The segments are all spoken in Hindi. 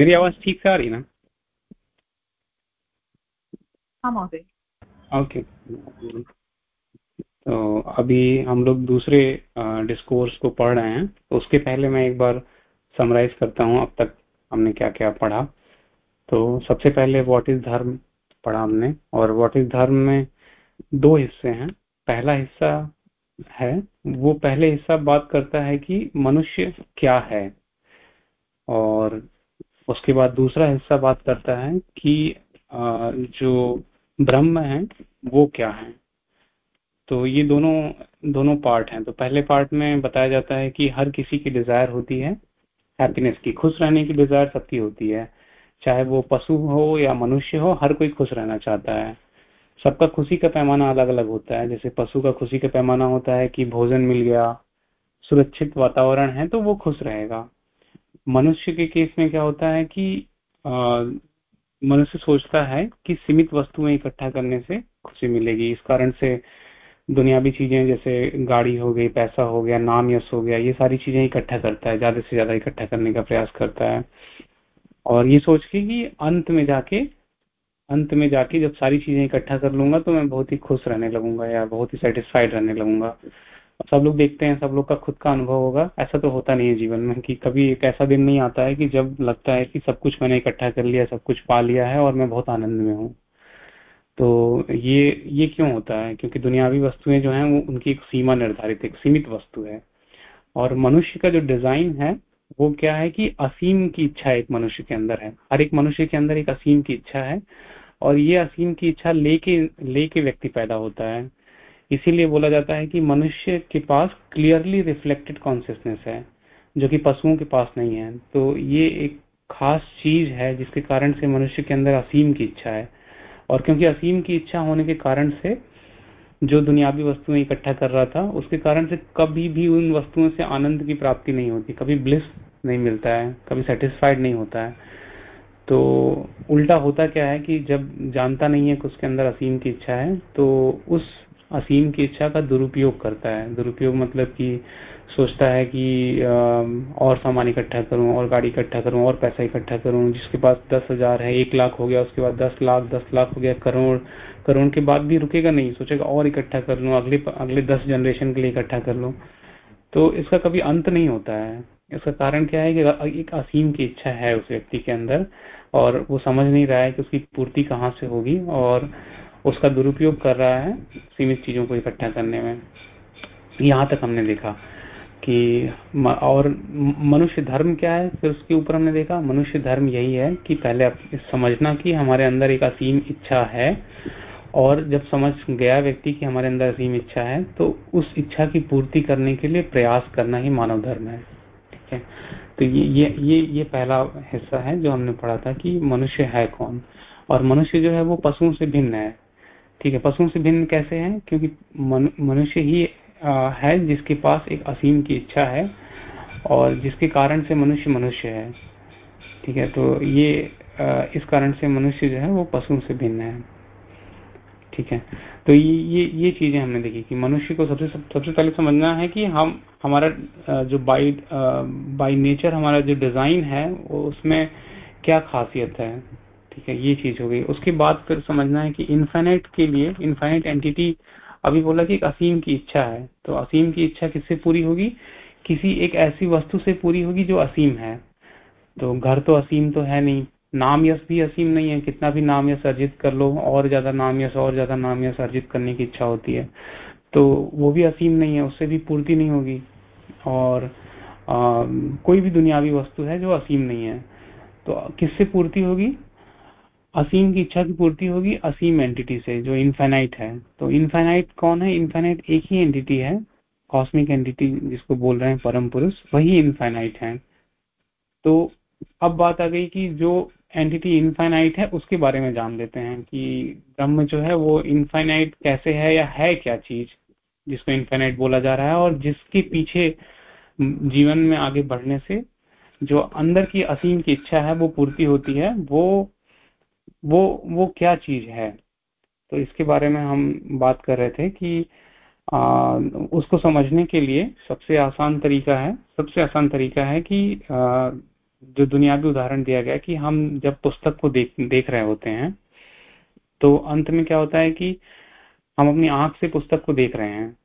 मेरी आवाज़ ठीक से आ रही ना हाँ महोदय ओके तो अभी हम लोग दूसरे डिस्कोर्स को पढ़ रहे हैं। तो उसके पहले मैं एक बार समराइज करता हूँ अब तक हमने क्या क्या पढ़ा। तो सबसे पहले व्हाट इज़ धर्म पढ़ा हमने और व्हाट इज़ धर्म में दो हिस्से हैं। पहला हिस्सा है वो पहले हिस्सा बात करता है कि मनुष्य क्या है और उसके बाद दूसरा हिस्सा बात करता है कि जो ब्रह्म है, वो क्या है? तो ये दोनों दोनों पार्ट हैं। तो पहले पार्ट में बताया जाता है कि हर किसी की डिज़ायर होती है हैप्पीनेस की। खुश रहने की डिज़ायर सबकी होती है। चाहे वो पशु हो या मनुष्य हो, हर कोई खुश रहना चाहता है। सबका खुशी का पैमाना अलग अलग होता है। जैसे पशु का खुशी का पैमाना होता है कि भोजन मिल गया, सुरक्षित वातावरण है तो वो खुश रहेगा। मनुष्य के केस में क्या होता है कि मनुष्य सोचता है कि सीमित वस्तुएँ इकट्ठा करने से खुशी मिलेगी। इस कारण से दुनियावी चीज़ें जैसे गाड़ी हो गई, पैसा हो गया, नाम यश हो गया, ये सारी चीज़ें इकट्ठा करता है, ज़्यादा से ज़्यादा इकट्ठा करने का प्रयास करता है। और ये सोच के कि अंत में जाके, अंत में जाके जब सारी चीज़ें इकट्ठा कर लूँगा तो मैं बहुत ही खुश रहने लगूँगा या बहुत ही सेटिस्फाइड रहने लगूँगा। सब लोग देखते हैं, सब लोग का खुद का अनुभव होगा। ऐसा तो होता नहीं है जीवन में कि कभी एक ऐसा दिन नहीं आता है कि जब लगता है कि सब कुछ मैंने इकट्ठा कर लिया, सब कुछ पा लिया है और मैं बहुत आनंद में हूँ। तो ये ये क्यों होता है? क्योंकि दुनियावी वस्तुएँ जो हैं, वो उनकी एक सीमा निर्धारित, एक सीमित वस्तु है। और मनुष्य का जो डिज़ाइन है, वो क्या है कि असीम की इच्छा एक मनुष्य के अंदर है। हर एक मनुष्य के अंदर एक असीम की इच्छा है और ये असीम की इच्छा लेके लेके व्यक्ति पैदा होता है। इसीलिए बोला जाता है कि मनुष्य के पास क्लियरली रिफ्लेक्टेड कॉन्सियसनेस है, जो कि पशुओं के पास नहीं है। तो ये एक खास चीज़ है जिसके कारण से मनुष्य के अंदर असीम की इच्छा है। और क्योंकि असीम की इच्छा होने के कारण से जो दुनियावी वस्तुएँ इकट्ठा कर रहा था, उसके कारण से कभी भी उन वस्तुओं से आनंद की प्राप्ति नहीं होती। कभी ब्लिस नहीं मिलता है, कभी सेटिस्फाइड नहीं होता है। तो उल्टा होता क्या है कि जब जानता नहीं है कि उसके अंदर असीम की इच्छा है तो उस असीम की इच्छा का दुरुपयोग करता है। दुरुपयोग मतलब कि सोचता है कि और सामान इकट्ठा करूँ, और गाड़ी इकट्ठा करूँ, और पैसा इकट्ठा करूँ, जिसके पास दस हज़ार है, एक लाख हो गया, उसके बाद दस लाख दस लाख हो गया, करोड़ करोड़ के बाद भी रुकेगा नहीं। सोचेगा और इकट्ठा कर लूँ, अगले अगले दस जनरेशन के लिए इकट्ठा कर लूँ। तो इसका कभी अंत नहीं होता है। इसका कारण क्या है कि एक असीम की इच्छा है उस व्यक्ति के अंदर, और वो समझ नहीं रहा है कि उसकी पूर्ति कहाँ से होगी, और उसका दुरुपयोग कर रहा है सीमित चीज़ों को इकट्ठा करने में। यहाँ तक हमने देखा कि और मनुष्य धर्म क्या है, फिर उसके ऊपर हमने देखा, मनुष्य धर्म यही है कि पहले समझना कि हमारे अंदर एक असीम इच्छा है, और जब समझ गया व्यक्ति कि हमारे अंदर असीम इच्छा है तो उस इच्छा की पूर्ति करने के लिए प्रयास करना ही मानव धर्म है। ठीक है? तो ये ये ये ये पहला हिस्सा है जो हमने पढ़ा था कि मनुष्य है कौन? और मनुष्य जो है वो पशुओं से भिन्न है। ठीक है, पशुओं से भिन्न कैसे है? क्योंकि मनुष्य ही है जिसके पास एक असीम की इच्छा है और जिसके कारण से मनुष्य मनुष्य है। ठीक है तो ये इस कारण से मनुष्य जो है वो पशुओं से भिन्न है। ठीक है तो ये ये ये चीज़ें हमने देखी कि मनुष्य को सबसे सबसे पहले समझना है कि हम, हमारा जो बाई बाई नेचर हमारा जो डिज़ाइन है, वो उसमें क्या खासियत है। ठीक है ये चीज़ हो गई। उसके बाद फिर समझना है कि इन्फाइनाइट के लिए इन्फाइनाइट एंटिटी अभी बोला कि एक असीम की इच्छा है। तो असीम की इच्छा किससे पूरी होगी? किसी एक ऐसी वस्तु से पूरी होगी जो असीम है। तो घर तो असीम तो है नहीं नाम यश भी असीम नहीं है। कितना भी नाम यश अर्जित कर लो और ज़्यादा नाम यश और ज़्यादा नाम यश अर्जित करने की इच्छा होती है। तो वो भी असीम नहीं है उससे भी पूर्ति नहीं होगी। और आ, कोई भी दुनियावी वस्तु है जो असीम नहीं है। तो किससे पूर्ति होगी? असीम की इच्छा की पूर्ति होगी असीम एंटिटी से, जो इनफाइनाइट है। तो इनफाइनाइट कौन है? इनफाइनाइट एक ही एंटिटी है कॉस्मिक एंटिटी जिसको बोल रहे हैं परम पुरुष, वही इनफाइनाइट है। तो अब बात आ गई कि जो एंटिटी इनफाइनाइट है, उसके बारे में जान लेते हैं कि ब्रह्म जो है, वो इनफाइनाइट कैसे है या है क्या चीज़, जिसको इनफाइनाइट बोला जा रहा है और जिसके पीछे जीवन में आगे बढ़ने से जो अंदर की असीम की इच्छा है, वो पूर्ति होती है, वो वो वो क्या चीज़ है? तो इसके बारे में हम बात कर रहे थे कि आ, उसको समझने के लिए सबसे आसान तरीका है सबसे आसान तरीका है कि आ, जो दुनियावी उदाहरण दिया गया कि हम जब पुस्तक को देख देख रहे होते हैं तो अंत में क्या होता है कि हम अपनी आँख से पुस्तक को देख रहे हैं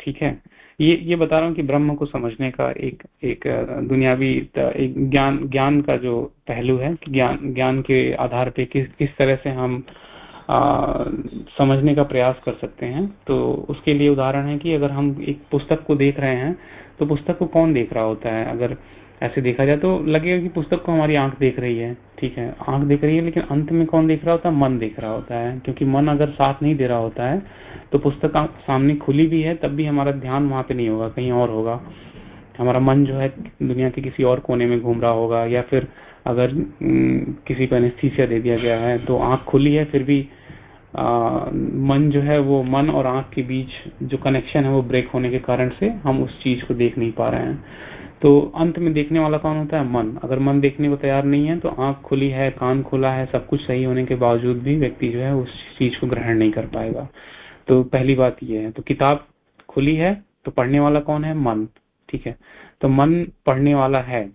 ठीक है? ये ये बता रहा हूँ कि ब्रह्म को समझने का एक एक दुनियावी एक ज्ञान ज्ञान का जो पहलू है ज्ञान ज्ञान के आधार पे किस किस तरह से हम आ, समझने का प्रयास कर सकते हैं। तो उसके लिए उदाहरण है कि अगर हम एक पुस्तक को देख रहे हैं तो पुस्तक को कौन देख रहा होता है? अगर ऐसे देखा जाए तो लगेगा कि पुस्तक को हमारी आँख देख रही है ठीक है। आँख देख रही है लेकिन अंत में कौन देख रहा होता है? मन देख रहा होता है। क्योंकि मन अगर साथ नहीं दे रहा होता है तो पुस्तक सामने खुली भी है तब भी हमारा ध्यान वहाँ पे नहीं होगा कहीं और होगा। हमारा मन जो है दुनिया के किसी और कोने में घूम रहा होगा या फिर अगर किसी पर एनेस्थीसिया दे दिया गया है तो आँख खुली है फिर भी आ, मन जो है वो मन और आँख के बीच जो कनेक्शन है वो ब्रेक होने के कारण से हम उस चीज़ को देख नहीं पा रहे हैं। तो अंत में देखने वाला कौन होता है? मन। अगर मन देखने को तैयार नहीं है तो आँख खुली है, कान खुला है, सब कुछ सही होने के बावजूद भी व्यक्ति जो है उस चीज़ को ग्रहण नहीं कर पाएगा। तो पहली बात यह है। तो किताब खुली है तो पढ़ने वाला कौन है? मन। ठीक है? तो मन पढ़ने वाला है।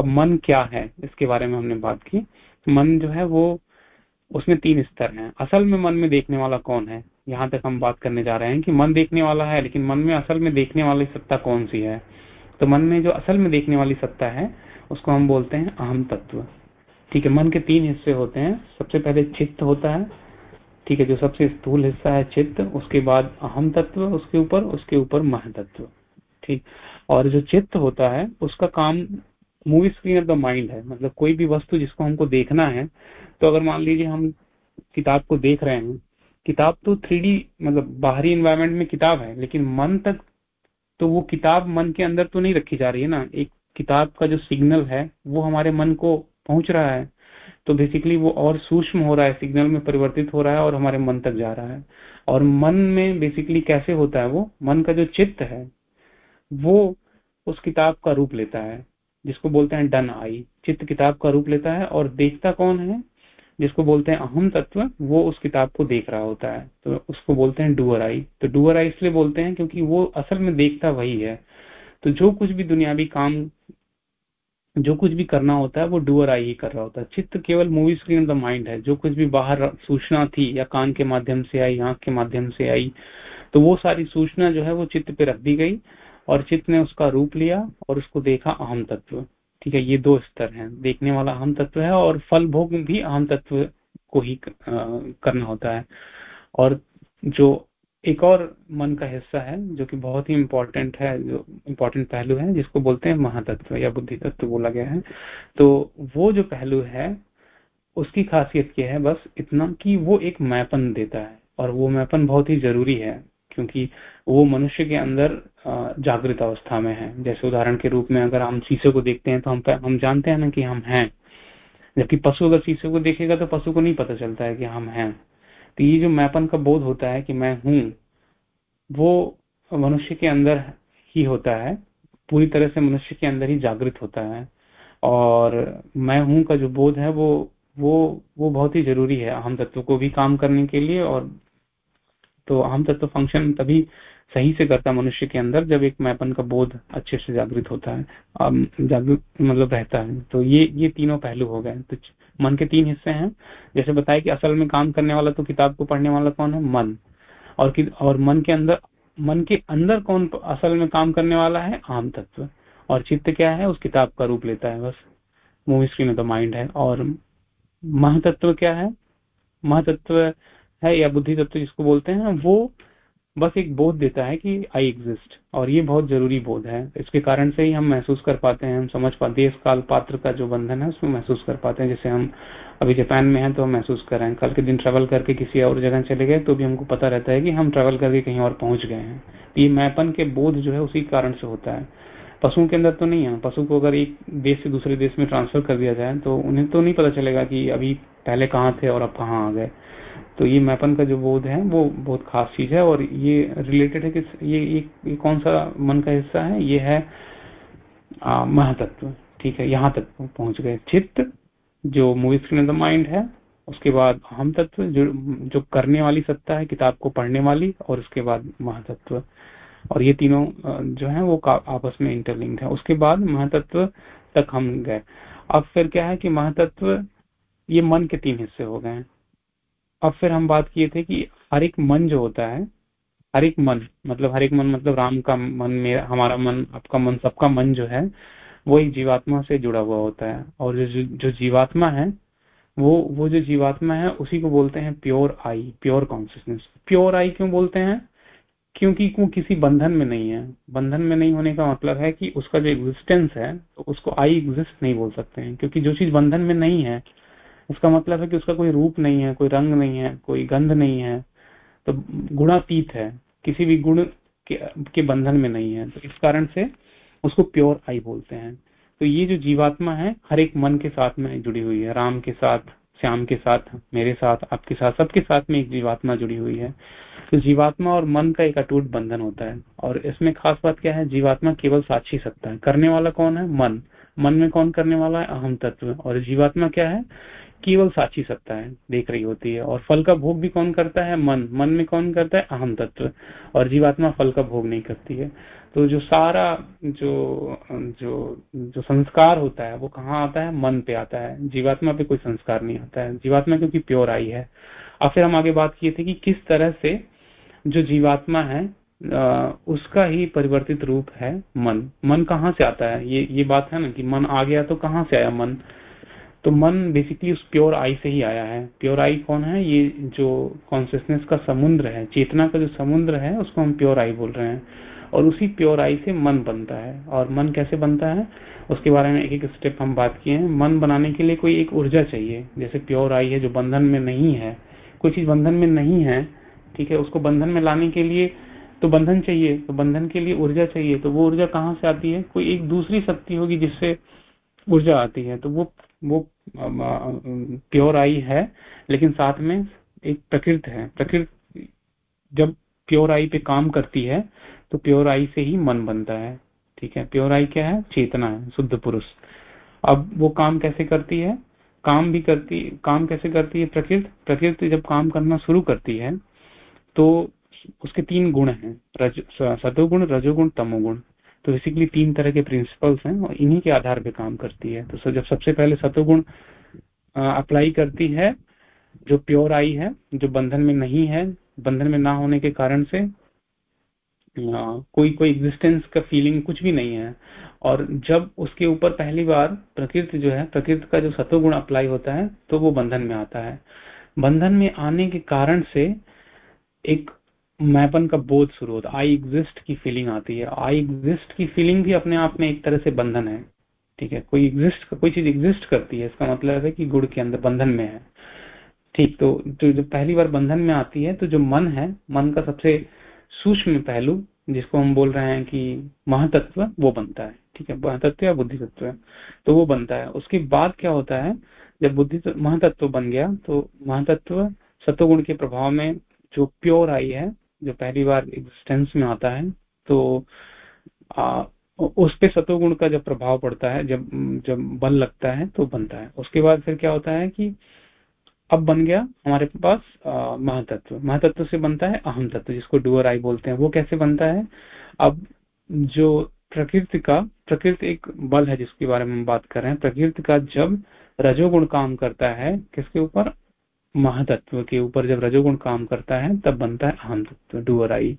अब मन क्या है? इसके बारे में हमने बात की। मन जो है वो, उसमें तीन स्तर हैं। असल में मन में देखने वाला कौन है? यहाँ तक हम बात करने जा रहे हैं कि मन देखने वाला है, लेकिन मन में असल में देखने वाली सत्ता कौन सी है? तो मन में जो असल में देखने वाली सत्ता है, उसको हम बोलते हैं अहम तत्व। ठीक है, मन के तीन हिस्से होते हैं। सबसे पहले चित्त होता है। ठीक है, जो सबसे स्थूल हिस्सा है चित्त, उसके बाद अहम तत्व, उसके ऊपर उसके ऊपर मह तत्व। ठीक, और जो चित्त होता है, उसका काम movie screen of the mind है। मतलब कोई भी वस्तु जिसको हमको देखना है तो अगर मान लीजिए हम किताब को देख रहे हैं, किताब तो थ्री मतलब बाहरी इन्वायरमेंट में किताब है, लेकिन मन तक तो वो किताब मन के अंदर तो नहीं रखी जा रही है ना। एक किताब का जो सिग्नल है, वो हमारे मन को पहुँच रहा है। तो बेसिकली वो और सूक्ष्म हो रहा है, सिग्नल में परिवर्तित हो रहा है और हमारे मन तक जा रहा है। और मन में बेसिकली कैसे होता है वो? मन का जो चित्त है, वो उस किताब का रूप लेता है, जिसको बोलते हैं डन आई चित्त किताब का रूप लेता है और देखता कौन है? जिसको बोलते हैं अहम तत्व, वो उस किताब को देख रहा होता है। तो उसको बोलते हैं डुअर आई। तो डुअर आई इसलिए बोलते हैं क्योंकि वो असल में देखता वही है। तो जो कुछ भी दुनियावी काम, जो कुछ भी करना होता है, वो डुअर आई ही कर रहा होता है। चित्त केवल movie screen of the mind है। जो कुछ भी बाहर सूचना थी या कान के माध्यम से आई, आँख के माध्यम से आई तो वो सारी सूचना जो है वो चित्त पे रख दी गई और चित्त ने उसका रूप लिया और उसको देखा अहम तत्व। ठीक है, ये दो स्तर हैं। देखने वाला अहम तत्व है और फल भोग भी अहम तत्व को ही करना होता है। और जो एक और मन का हिस्सा है, जो कि बहुत ही इंपॉर्टेंट है, जो इम्पोर्टेंट पहलू है, जिसको बोलते हैं महातत्व या बुद्धि तत्व बोला गया है तो वो जो पहलू है, उसकी खासियत यह है बस इतना कि वो एक मैपन देता है। और वो मैपन बहुत ही ज़रूरी है। क्योंकि वो मनुष्य के अंदर जागृत अवस्था में है। जैसे उदाहरण के रूप में अगर हम शीशे को देखते हैं तो हम हम जानते हैं ना कि हम हैं। जबकि पशु अगर शीशे को देखेगा तो पशु को नहीं पता चलता है कि हम हैं। तो ये जो मैपन का बोध होता है कि मैं हूँ, वो मनुष्य के अंदर ही होता है। पूरी तरह से मनुष्य के अंदर ही जागृत होता है। और मैं हूँ का जो बोध है वो वो वो बहुत ही ज़रूरी है अहम तत्व को भी काम करने के लिए और तो अहम तत्व फ़ंक्शन तभी सही से करता मनुष्य के अंदर जब एक मैपन का बोध अच्छे से जागृत होता है जागृत मतलब रहता है। तो ये ये तीनों पहलू हो गए। तो मन के तीन हिस्से हैं। जैसे बताया कि असल में काम करने वाला तो किताब को पढ़ने वाला कौन है? मन। और कि, और मन के अंदर मन के अंदर कौन असल में काम करने वाला है? आम तत्व और चित्त क्या है? उस किताब का रूप लेता है बस। Movie screen of the mind है। और महतत्व क्या है? महतत्व है या बुद्धि तत्व जिसको बोलते हैं वो बस एक बोध देता है कि आई एग्जिस्ट और ये बहुत ज़रूरी बोध है। इसके कारण से ही हम महसूस कर पाते हैं, हम समझ पाते देश काल पात्र का जो बंधन है, उसमें महसूस कर पाते हैं। जैसे हम अभी जापान में हैं तो हम महसूस कर रहे हैं। कल के दिन ट्रेवल करके किसी और जगह चले गए तो भी हमको पता रहता है कि हम ट्रेवल करके कहीं और पहुँच गए हैं। ये मैपन के बोध जो है, उसी कारण से होता है। पशुओं के अंदर तो नहीं है। पशु को अगर एक देश से दूसरे देश में ट्रांसफ़र कर दिया जाए तो उन्हें तो नहीं पता चलेगा कि अभी पहले कहाँ थे और अब कहाँ आ गए। तो ये मैपन का जो बोध है वो बहुत खास चीज़ है और ये रिलेटेड है कि ये, ये, ये कौन सा मन का हिस्सा है? ये है महातत्व। ठीक है यहाँ तक पहुँच गए। चित्त जो movie screen of the mind है उसके बाद हम तत्व जो जो करने वाली सत्ता है किताब को पढ़ने वाली और उसके बाद महातत्व। और ये तीनों जो है वो आपस में इंटरलिंक्ड है। उसके बाद महातत्व तक हम गए। अब फिर क्या है कि महातत्व ये मन के तीन हिस्से हो गए अब फिर हम बात किए थे कि हर एक मन जो होता है, हर एक मन मतलब हर एक मन मतलब राम का मन, मेरा, हमारा मन, आपका मन, सबका मन जो है, वो एक जीवात्मा से जुड़ा हुआ होता है। और जो जो जीवात्मा है, वो वो जो जीवात्मा है, उसी को बोलते हैं pure I, pure consciousness pure I क्यों बोलते हैं? क्योंकि वो किसी बंधन में नहीं है। बंधन में नहीं होने का मतलब है कि उसका जो एग्जिस्टेंस है तो उसको आई एग्जिस्ट नहीं बोल सकते हैं। क्योंकि जो चीज़ बंधन में नहीं है उसका मतलब है कि उसका कोई रूप नहीं है कोई रंग नहीं है कोई गंध नहीं है। तो गुणातीत है किसी भी गुण के, के बंधन में नहीं है। तो इस कारण से उसको प्योर आई बोलते हैं। तो ये जो जीवात्मा है हर एक मन के साथ में जुड़ी हुई है। राम के साथ श्याम के साथ मेरे साथ आपके साथ सबके साथ में एक जीवात्मा जुड़ी हुई है। तो जीवात्मा और मन का एक अटूट बंधन होता है। और इसमें खास बात क्या है जीवात्मा केवल साक्षी सकता है। करने वाला कौन है? मन। मन में कौन करने वाला है? अहम तत्व। और जीवात्मा क्या है? केवल साक्षी सत्ता है, देख रही होती है। और फल का भोग भी कौन करता है? मन। मन में कौन करता है? अहम तत्व। और जीवात्मा फल का भोग नहीं करती है। तो जो सारा जो जो जो संस्कार होता है, वो कहाँ आता है? मन पे आता है। जीवात्मा पे कोई संस्कार नहीं आता है। जीवात्मा क्योंकि प्योर आई है। और फिर हम आगे बात किए थे कि किस तरह से जो जीवात्मा है उसका ही परिवर्तित रूप है मन। मन कहाँ से आता है? ये ये बात है ना कि मन आ गया तो कहाँ से आया मन? तो मन बेसिकली उस प्योर आई से ही आया है। प्योर आई कौन है? ये जो कॉन्सियसनेस का समुद्र है, चेतना का जो समुद्र है, उसको हम प्योर आई बोल रहे हैं। और उसी प्योर आई से मन बनता है। और मन कैसे बनता है? उसके बारे में एक एक स्टेप हम बात किए हैं। मन बनाने के लिए कोई एक ऊर्जा चाहिए। जैसे प्योर आई है जो बंधन में नहीं है। कोई चीज़ बंधन में नहीं है, ठीक है? उसको बंधन में लाने के लिए तो बंधन चाहिए। तो बंधन के लिए ऊर्जा चाहिए। तो वो ऊर्जा कहाँ से आती है? कोई एक दूसरी शक्ति होगी जिससे ऊर्जा आती है। तो वो वो प्योर आई है, लेकिन साथ में एक प्रकृति है। प्रकृति जब प्योर आई पे काम करती है तो प्योर आई से ही मन बनता है। ठीक है? प्योर आई क्या है? चेतना है, शुद्ध पुरुष। अब वो काम कैसे करती है? काम भी करती, काम कैसे करती है प्रकृति? प्रकृति जब काम करना शुरू करती है तो उसके तीन गुण हैं। रज सतोगुण रजोगुण, तमोगुण। तो बेसिकली तीन तरह के प्रिंसिपल्स हैं और इन्हीं के आधार पे काम करती है। तो जब सबसे पहले सतोगुण अप्लाई करती है, जो प्योर आई है, जो बंधन में नहीं है, बंधन में ना होने के कारण से कोई कोई एग्जिस्टेंस का फीलिंग कुछ भी नहीं है। और जब उसके ऊपर पहली बार प्रकृति जो है, प्रकृति का जो सतोगुण अप्लाई होता है तो वो बंधन में आता है। बंधन में आने के कारण से एक मैपन का बोध शुरू होता आई एग्जिस्ट की फीलिंग आती है। आई एग्जिस्ट की फीलिंग भी अपने आप में एक तरह से बंधन है। ठीक है? कोई एग्जिस्ट कोई चीज़ एग्जिस्ट करती है, इसका मतलब है कि गुड़ के अंदर बंधन में है। ठीक तो जो जब पहली बार बंधन में आती है तो जो मन है, मन का सबसे सूक्ष्म पहलू, जिसको हम बोल रहे हैं कि महातत्व, वो बनता है। ठीक है? महातत्व या बुद्धि तत्व तो वो बनता है। उसके बाद क्या होता है? जब बुद्धि, महातत्व बन गया तो महातत्व सत्वगुण के प्रभाव में जो प्योर आई है जो पहली बार एग्जिस्टेंस में आता है तो आ, उस पे सतोगुण का जब प्रभाव पड़ता है जब जब बल लगता है तो बनता है। उसके बाद फिर क्या होता है कि अब बन गया हमारे पास महातत्व। महातत्व से बनता है अहम तत्व जिसको डुअर आई बोलते हैं। वो कैसे बनता है? अब जो प्रकृति का प्रकृति एक बल है जिसके बारे में हम बात कर रहे हैं। प्रकृति का जब रजोगुण काम करता है किसके ऊपर? महातत्व के ऊपर जब रजोगुण काम करता है, तब बनता है अहम तत्व डुअर आई।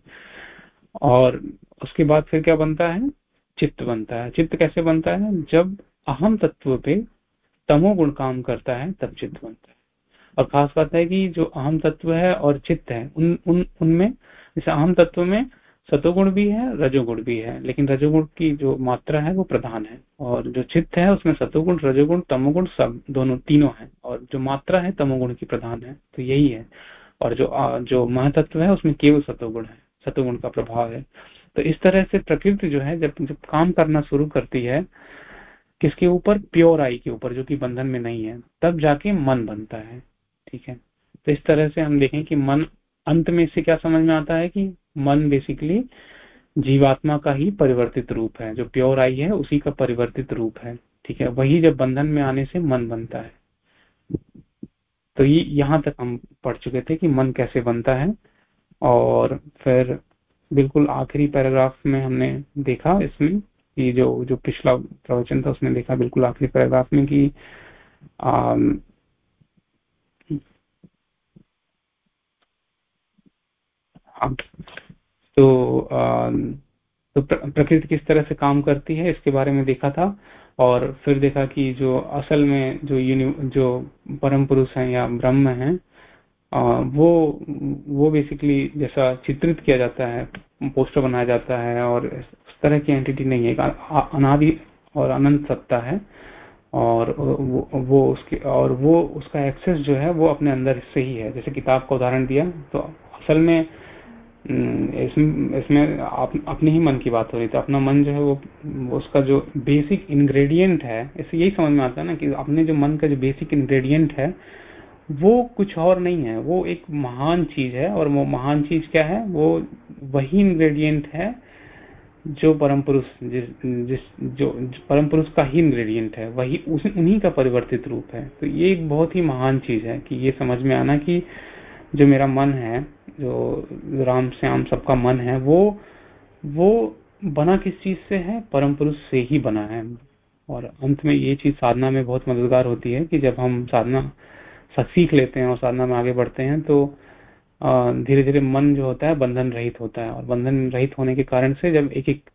और उसके बाद फिर क्या बनता है? चित्त बनता है। चित्त कैसे बनता है? जब अहम तत्व पे तमोगुण काम करता है, तब चित्त बनता है। और खास बात है कि जो अहम तत्व है और चित्त है, उन उन, उनमें, जैसे अहम तत्व में सतोगुण भी है, रजोगुण भी है, लेकिन रजोगुण की जो मात्रा है वो प्रधान है। और जो चित्त है उसमें सतोगुण, रजोगुण, तमोगुण सब दोनों तीनों है। और जो मात्रा है तमोगुण की प्रधान है तो यही है। और जो जो महतत्व है उसमें केवल सतोगुण है, सतोगुण का प्रभाव है। तो इस तरह से प्रकृति जो है, जब जब काम करना शुरू करती है, किसके ऊपर? प्योर आई के ऊपर, जो कि बंधन में नहीं है, तब जाके मन बनता है, ठीक है? तो इस तरह से हम देखें कि मन अंत में इससे क्या समझ में आता है कि मन बेसिकली जीवात्मा का ही परिवर्तित रूप है। जो प्योर आई है, उसी का परिवर्तित रूप है। ठीक है? वही जब बंधन में आने से मन बनता है। तो ये यहाँ तक हम पढ़ चुके थे कि मन कैसे बनता है। और फिर बिल्कुल आखिरी पैराग्राफ में हमने देखा इसमें कि जो जो पिछला प्रवचन था उसने देखा बिल्कुल आखिरी पैराग्राफ में कि तो तो प्रकृति किस तरह से काम करती है इसके बारे में देखा था और फिर देखा कि जो असल में जो यूनि जो परम पुरुष हैं या ब्रह्म हैं वो वो बेसिकली जैसा चित्रित किया जाता है पोस्टर बनाया जाता है और उस तरह की एंटिटी नहीं है अनादि और अनंत सत्ता है और वो, वो उसके और वो उसका एक्सेस जो है वो अपने अंदर से ही है। जैसे किताब का उदाहरण दिया तो असल में इसमें इसमें आप, अपने ही मन की बात हो रही थी अपना मन जो है वो, उसका जो बेसिक इंग्रेडिएंट है इससे यही समझ में आता है ना कि अपने जो मन का जो बेसिक इंग्रेडिएंट है वो कुछ और नहीं है वो एक महान चीज़ है और वो महान चीज़ क्या है वो वही इंग्रेडिएंट है जो परम पुरुष जिस जिस जो, परम पुरुष का ही इंग्रेडिएंट है वही उन्हीं का परिवर्तित रूप है। तो ये एक बहुत ही महान चीज़ है कि ये समझ में आना कि जो मेरा मन है, जो राम श्याम सबका मन है, वो वो बना किस चीज़ से है? परम पुरुष से ही बना है। और अंत में ये चीज़ साधना में बहुत मददगार होती है कि जब हम साधना सीख लेते हैं और साधना में आगे बढ़ते हैं तो धीरे धीरे मन जो होता है बंधन रहित होता है। और बंधन रहित होने के कारण से जब एक एक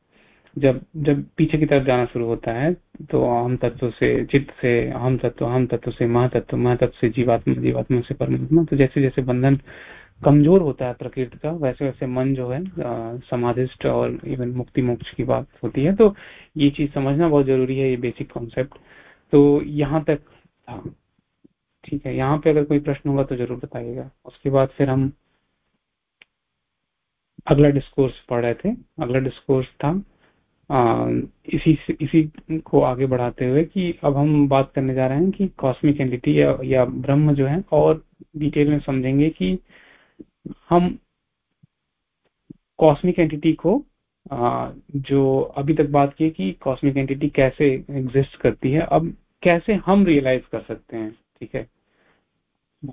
जब जब पीछे की तरफ़ जाना शुरू होता है तो हम तत्व से, चित्त से हम तत्व हम तत्व से, महातत्व महातत्व से, जीवात्मा जीवात्मा से, परमात्मा तो जैसे जैसे बंधन कमज़ोर होता है प्रकृति का, वैसे वैसे मन जो है समाधिष्ट और इवन मुक्ति मोक्ष की बात होती है। तो ये चीज़ समझना बहुत ज़रूरी है, ये बेसिक कॉन्सेप्ट तो यहाँ तक था ठीक है, यहाँ पे अगर कोई प्रश्न होगा तो ज़रूर बताइएगा। उसके बाद फिर हम अगला डिस्कोर्स पढ़ रहे थे। अगला डिस्कोर्स था इसी इसी को आगे बढ़ाते हुए कि अब हम बात करने जा रहे हैं कि कॉस्मिक एंटिटी या, या ब्रह्म जो है और डिटेल में समझेंगे कि हम कॉस्मिक एंटिटी को आ, जो अभी तक बात की कि कॉस्मिक एंटिटी कैसे एग्जिस्ट करती है अब कैसे हम रियलाइज़ कर सकते हैं ठीक है?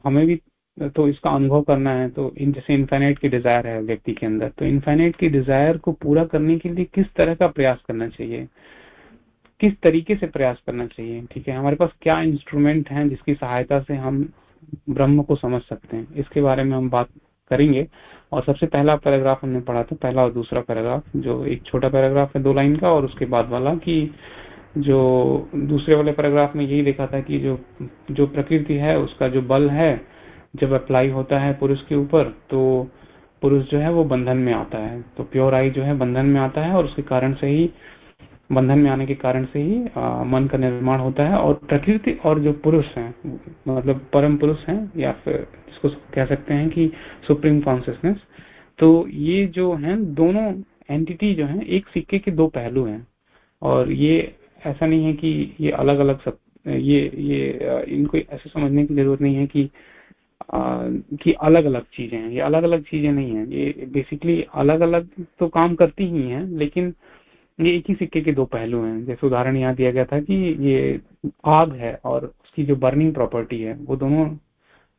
हमें भी तो इसका अनुभव करना है तो इन जैसे इन्फाइनाइट की डिज़ायर है व्यक्ति के अंदर तो इन्फाइनाइट की डिज़ायर को पूरा करने के लिए किस तरह का प्रयास करना चाहिए? किस तरीके से प्रयास करना चाहिए? ठीक है, हमारे पास क्या इंस्ट्रूमेंट हैं जिसकी सहायता से हम ब्रह्म को समझ सकते हैं? इसके बारे में हम बात करेंगे। और सबसे पहला पैराग्राफ हमने पढ़ा था, पहला और दूसरा पैराग्राफ जो एक छोटा पैराग्राफ है दो लाइन का, और उसके बाद वाला कि जो दूसरे वाले पैराग्राफ में यही देखा था कि जो जो प्रकृति है, उसका जो बल है जब अप्लाई होता है पुरुष के ऊपर तो पुरुष जो है वो बंधन में आता है। तो प्योर आई जो है बंधन में आता है और उसके कारण से ही बंधन में आने के कारण से ही आ, मन का निर्माण होता है और प्रकृति और जो पुरुष हैं मतलब परम पुरुष हैं या फिर इसको कह सकते हैं कि सुप्रीम कॉन्सियसनेस तो ये जो है दोनों एंटिटी जो है एक सिक्के के दो पहलू हैं। और ये ऐसा नहीं है कि ये अलग अलग सब ये ये इनको ऐसे समझने की ज़रूरत नहीं है कि कि अलग अलग चीज़ें हैं। ये अलग अलग चीज़ें नहीं है। ये बेसिकली अलग अलग तो काम करती ही हैं, लेकिन ये एक ही सिक्के के दो पहलू हैं। जैसे उदाहरण यहाँ दिया गया था कि ये आग है और उसकी जो बर्निंग प्रॉपर्टी है, वो दोनों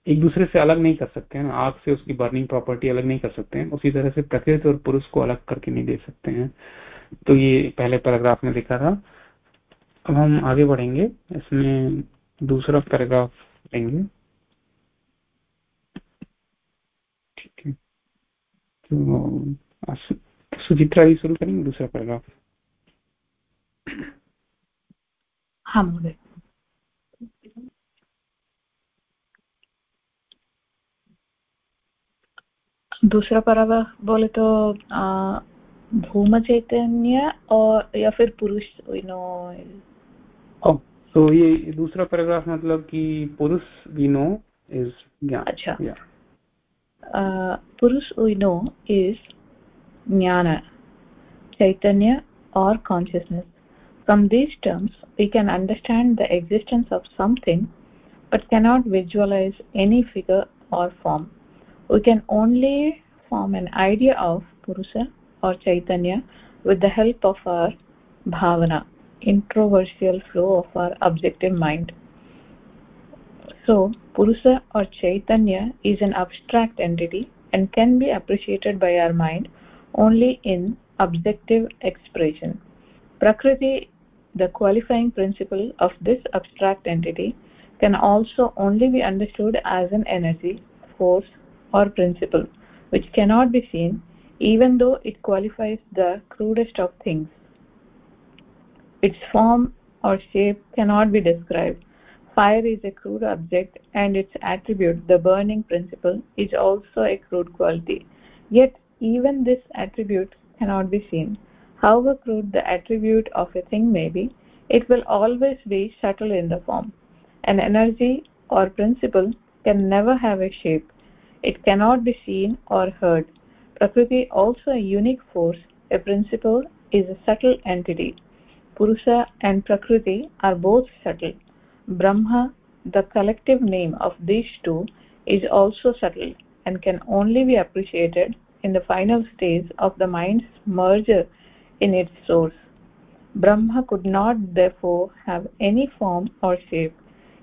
एक दूसरे से अलग नहीं कर सकते हैं आग से उसकी बर्निंग प्रॉपर्टी अलग नहीं कर सकते हैं। उसी तरह से प्रकृति और पुरुष को अलग करके नहीं दे सकते हैं। तो ये पहले पैराग्राफ में लिखा था। अब हम आगे बढ़ेंगे। इसमें दूसरा पैराग्राफ लेंगे ठीक है तो सुचित्रा जी शुरू करेंगे दूसरा पैराग्राफ हाँ महोदय दूसरा पैराग्राफ बोले तो भूम चैतन्य और या फिर पुरुष यू नो तो ये दूसरा पैराग्राफ मतलब कि पुरुष वी नो इज़ ज्ञान अच्छा। uh, purush know is jnana chaitanya or consciousness. From these terms we can understand the existence of something but cannot visualize any figure or form. We can only form an idea of purusha or chaitanya with the help of our bhavana introversial flow of our objective mind so Purusa or chaitanya is an abstract entity and can be appreciated by our mind only in objective expression Prakriti, the qualifying principle of this abstract entity, can also only be understood as an energy, force, or principle, which cannot be seen even though it qualifies the crudest of things. Its form or shape cannot be described. Fire is a crude object and its attribute, the burning principle, is also a crude quality. Yet even this attribute cannot be seen. However crude the attribute of a thing may be, it will always be subtle in the form. An energy or principle can never have a shape. It cannot be seen or heard. Prakriti also a unique force. A principle is a subtle entity. Purusha and Prakriti are both subtle. Brahma, the collective name of these two, is also subtle and can only be appreciated in the final stage of the mind's merger in its source. Brahma could not therefore have any form or shape.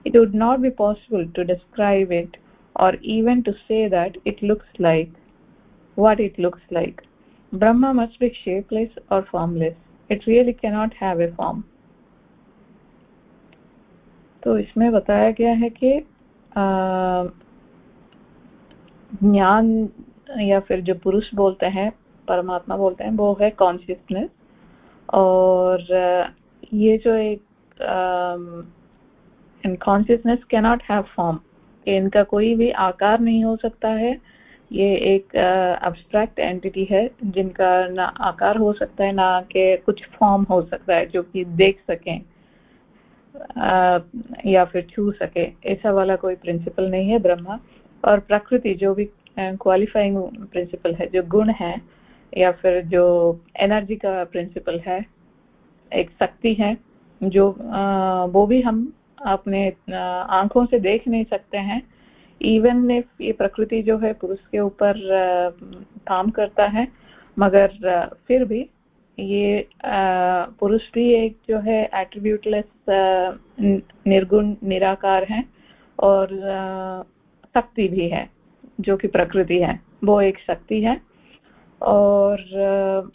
It would not be possible to describe it or even to say that it looks like what it looks like. Brahma must be shapeless or formless. It really cannot have a form. तो इसमें बताया गया है कि ज्ञान या फिर जो पुरुष बोलते हैं, परमात्मा बोलते हैं, वो है कॉन्शियसनेस और ये जो एक कॉन्शियसनेस कैनॉट हैव फॉर्म इनका कोई भी आकार नहीं हो सकता है. ये एक अब्स्ट्रैक्ट एंटिटी है, जिनका ना आकार हो सकता है, ना कि कुछ फॉर्म हो सकता है, जो कि देख सकें। या फिर छू सके ऐसा वाला कोई प्रिंसिपल नहीं है ब्रह्मा। और प्रकृति जो भी क्वालिफाइंग प्रिंसिपल है जो गुण है या फिर जो एनर्जी का प्रिंसिपल है एक शक्ति है जो uh, वो भी हम अपने आँखों से देख नहीं सकते हैं। इवन इफ़ ये प्रकृति जो है पुरुष के ऊपर काम करता है मगर फिर भी ये पुरुष भी एक जो है एट्रीब्यूटलेस निर्गुण, निराकार है और शक्ति भी है, जो कि प्रकृति है, वो एक शक्ति है। और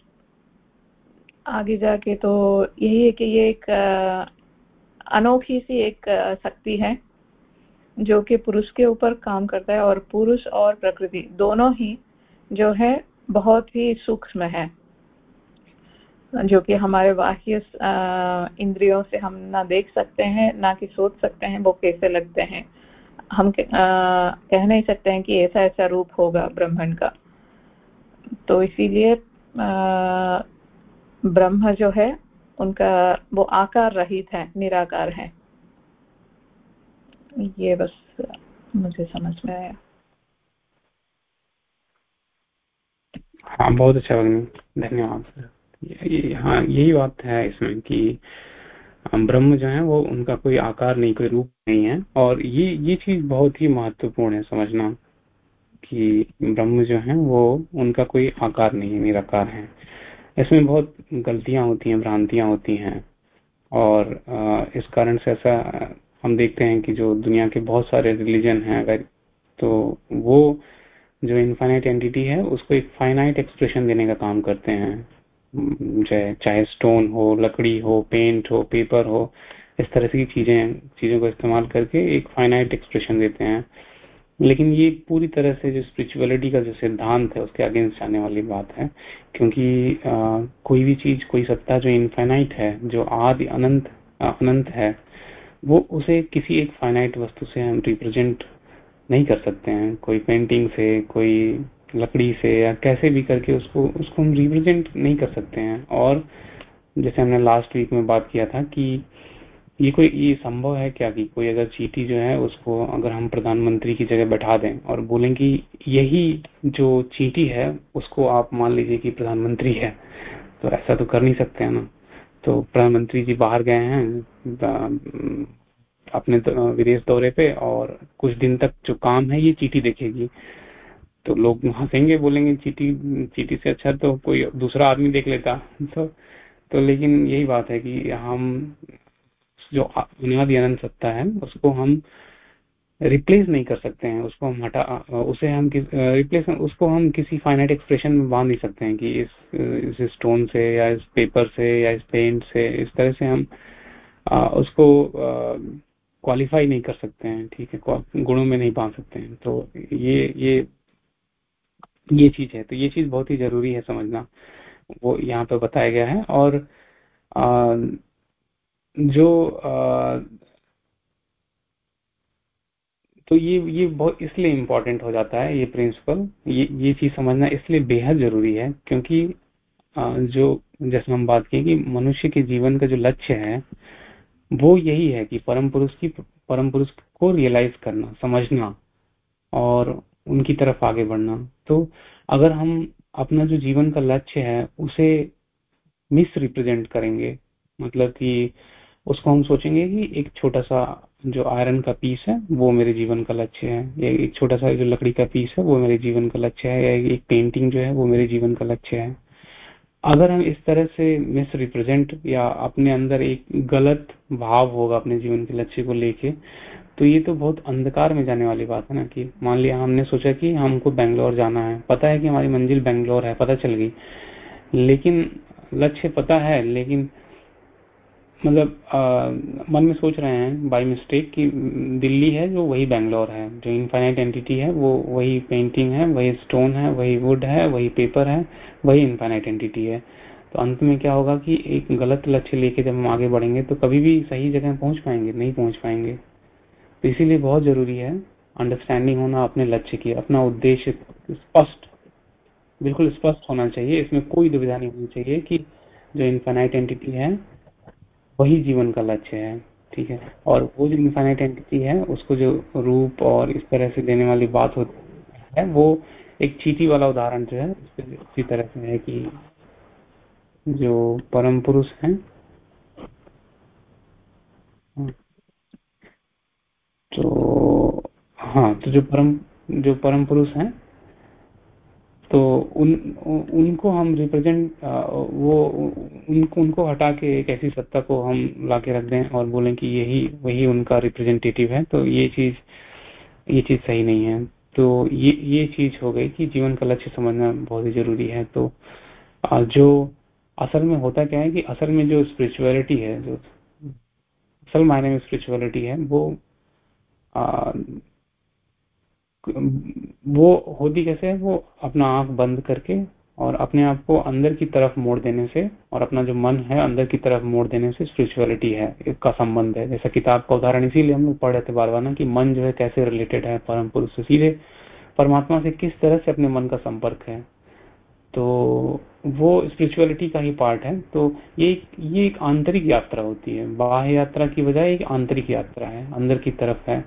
आगे जाके तो यही है कि ये एक अनोखी सी एक शक्ति है, जो कि पुरुष के ऊपर काम करता है और पुरुष और प्रकृति दोनों ही जो है बहुत ही सूक्ष्म है। जो कि हमारे बाह्य इंद्रियों से हम ना देख सकते हैं, ना कि सोच सकते हैं, वो कैसे लगते हैं। हम कह नहीं सकते हैं कि ऐसा ऐसा रूप होगा ब्रह्मण का। तो इसीलिए ब्रह्म जो है, उनका वो आकार रहित है, निराकार है। ये बस मुझे समझ में आया। हाँ बहुत अच्छा धन्यवाद। हाँ यही बात है इसमें कि ब्रह्म जो है वो उनका कोई आकार नहीं, कोई रूप नहीं है। और ये ये चीज़ बहुत ही महत्वपूर्ण है समझना कि ब्रह्म जो है वो उनका कोई आकार नहीं है, निराकार है। इसमें बहुत गलतियाँ होती हैं, भ्रांतियाँ होती हैं। और इस कारण से ऐसा हम देखते हैं कि जो दुनिया के बहुत सारे रिलीजन हैं अगर तो वो जो इनफाइनाइट एंटिटी है उसको एक फाइनाइट एक्सप्रेशन देने का काम करते हैं। चाहे स्टोन हो लकड़ी हो पेंट हो पेपर हो इस तरह की चीज़ें चीज़ों को इस्तेमाल करके एक फाइनाइट एक्सप्रेशन देते हैं। लेकिन ये पूरी तरह से जो स्पिरिचुअलिटी का जो सिद्धांत है उसके अगेंस्ट जाने वाली बात है क्योंकि आ, कोई भी चीज़ कोई सत्ता जो इनफाइनाइट है जो आदि अनंत अनंत है वो उसे किसी एक फाइनाइट वस्तु से हम रिप्रेजेंट नहीं कर सकते हैं। कोई पेंटिंग से कोई लकड़ी से या कैसे भी करके उसको उसको हम रिप्रेजेंट नहीं कर सकते हैं। और जैसे हमने लास्ट वीक में बात किया था कि ये कोई, ये संभव है क्या कि कोई अगर चीटी जो है उसको अगर हम प्रधानमंत्री की जगह बैठा दें और बोलें कि यही जो चीटी है उसको आप मान लीजिए कि प्रधानमंत्री है तो ऐसा तो कर नहीं सकते हैं ना। तो प्रधानमंत्री जी बाहर गए हैं अपने विदेश दौरे पे और कुछ दिन तक जो काम है ये चीटी देखेगी। तो लोग हंसेंगे बोलेंगे चीटी चीटी से अच्छा तो कोई दूसरा आदमी देख लेता। तो तो लेकिन यही बात है कि हम जो बुनियादी अनंत सत्ता है उसको हम रिप्लेस नहीं कर सकते हैं उसको हम हटा उसे हम रिप्लेस उसको हम किसी फाइनाइट एक्सप्रेशन में बाँध नहीं सकते हैं कि इस इस स्टोन से या इस पेपर से या इस पेंट से इस तरह से हम आ, उसको क्वालिफाई नहीं कर सकते हैं ठीक है गुणों में नहीं बाँध सकते हैं। तो ये ये ये चीज़ है तो ये चीज़ बहुत ही ज़रूरी है समझना। वो यहाँ पे बताया गया है और आ, जो आ, तो ये ये बहुत इसलिए इम्पोर्टेंट हो जाता है ये प्रिंसिपल ये ये चीज़ समझना इसलिए बेहद ज़रूरी है क्योंकि आ, जो जैसे हम बात किए कि मनुष्य के जीवन का जो लक्ष्य है वो यही है कि परम पुरुष की परम पुरुष को रियलाइज़ करना समझना और उनकी तरफ़ आगे बढ़ना। तो अगर हम अपना जो जीवन का लक्ष्य है, उसे मिस रिप्रेजेंट करेंगे मतलब कि उसको हम सोचेंगे कि एक छोटा सा जो आयरन का पीस है, वो मेरे जीवन का लक्ष्य है, या एक छोटा सा जो लकड़ी का पीस है, वो मेरे जीवन का लक्ष्य है, या एक पेंटिंग जो है, वो मेरे जीवन का लक्ष्य है। अगर हम इस तरह से मिस रिप्रेजेंट या अपने अंदर एक गलत भाव होगा अपने जीवन के लक्ष्य को लेके तो ये तो बहुत अंधकार में जाने वाली बात है ना कि मान लिया हमने सोचा कि हमको बेंगलोर जाना है, पता है कि हमारी मंजिल बेंगलोर है, पता चल गई। लेकिन लक्ष्य पता है, लेकिन मतलब मन में सोच रहे हैं बाय मिस्टेक कि दिल्ली है जो वही बेंगलोर है, जो इनफाइनाइट एंटिटी है, वो वही पेंटिंग है, वही स्टोन है, वही वुड है, वही पेपर है, वही इनफाइनाइट एंटिटी है। तो अंत में क्या होगा कि एक गलत लक्ष्य लेके जब हम आगे बढ़ेंगे तो कभी भी सही जगह पहुँच पाएँगे, नहीं पहुँच पाएँगे। इसीलिए बहुत ज़रूरी है अंडरस्टैंडिंग होना अपने लक्ष्य की, अपना उद्देश्य स्पष्ट, बिल्कुल स्पष्ट होना चाहिए। इसमें कोई दुविधा नहीं होनी चाहिए कि जो इनफाइनाइट एंटिटी है, वही जीवन का लक्ष्य है, ठीक है? और वो जो इन्फाइनाइट एंटिटी है, उसको जो रूप और इस तरह से देने वाली बात होती है, वो एक चीटी वाला उदाहरण जो है इसी तरह से है कि जो परम पुरुष हैं तो हाँ तो जो परम जो परम पुरुष हैं तो उन, उनको हम रिप्रेजेंट वो, उनको उनको हटा के एक ऐसी सत्ता को हम ला के रख दें और बोलें कि यही, वही उनका रिप्रेजेंटेटिव है तो ये चीज़ ये चीज़ सही नहीं है। तो ये ये चीज़ हो गई कि जीवन का लक्ष्य समझना बहुत ही ज़रूरी है। तो जो असल में होता क्या है कि असल में जो स्पिरिचुअलिटी है, जो असल मायने में स्पिरिचुअलिटी है, वो वो होती कैसे वो अपना आँख बंद करके और अपने आप को अंदर की तरफ़ मोड़ देने से और अपना जो मन है, अंदर की तरफ़ मोड़ देने से स्पिरिचुअलिटी है, इसका संबंध है। जैसा किताब का उदाहरण इसीलिए हम लोग पढ़ रहे थे बार बार ना कि मन जो है कैसे रिलेटेड है, परम पुरुष से सीधे परमात्मा से किस तरह से अपने मन का संपर्क है। तो वो स्पिरिचुअलिटी का ही पार्ट है। तो ये ये एक आंतरिक यात्रा होती है। बाह्य यात्रा की बजाय एक आंतरिक यात्रा है, अंदर की तरफ़ है।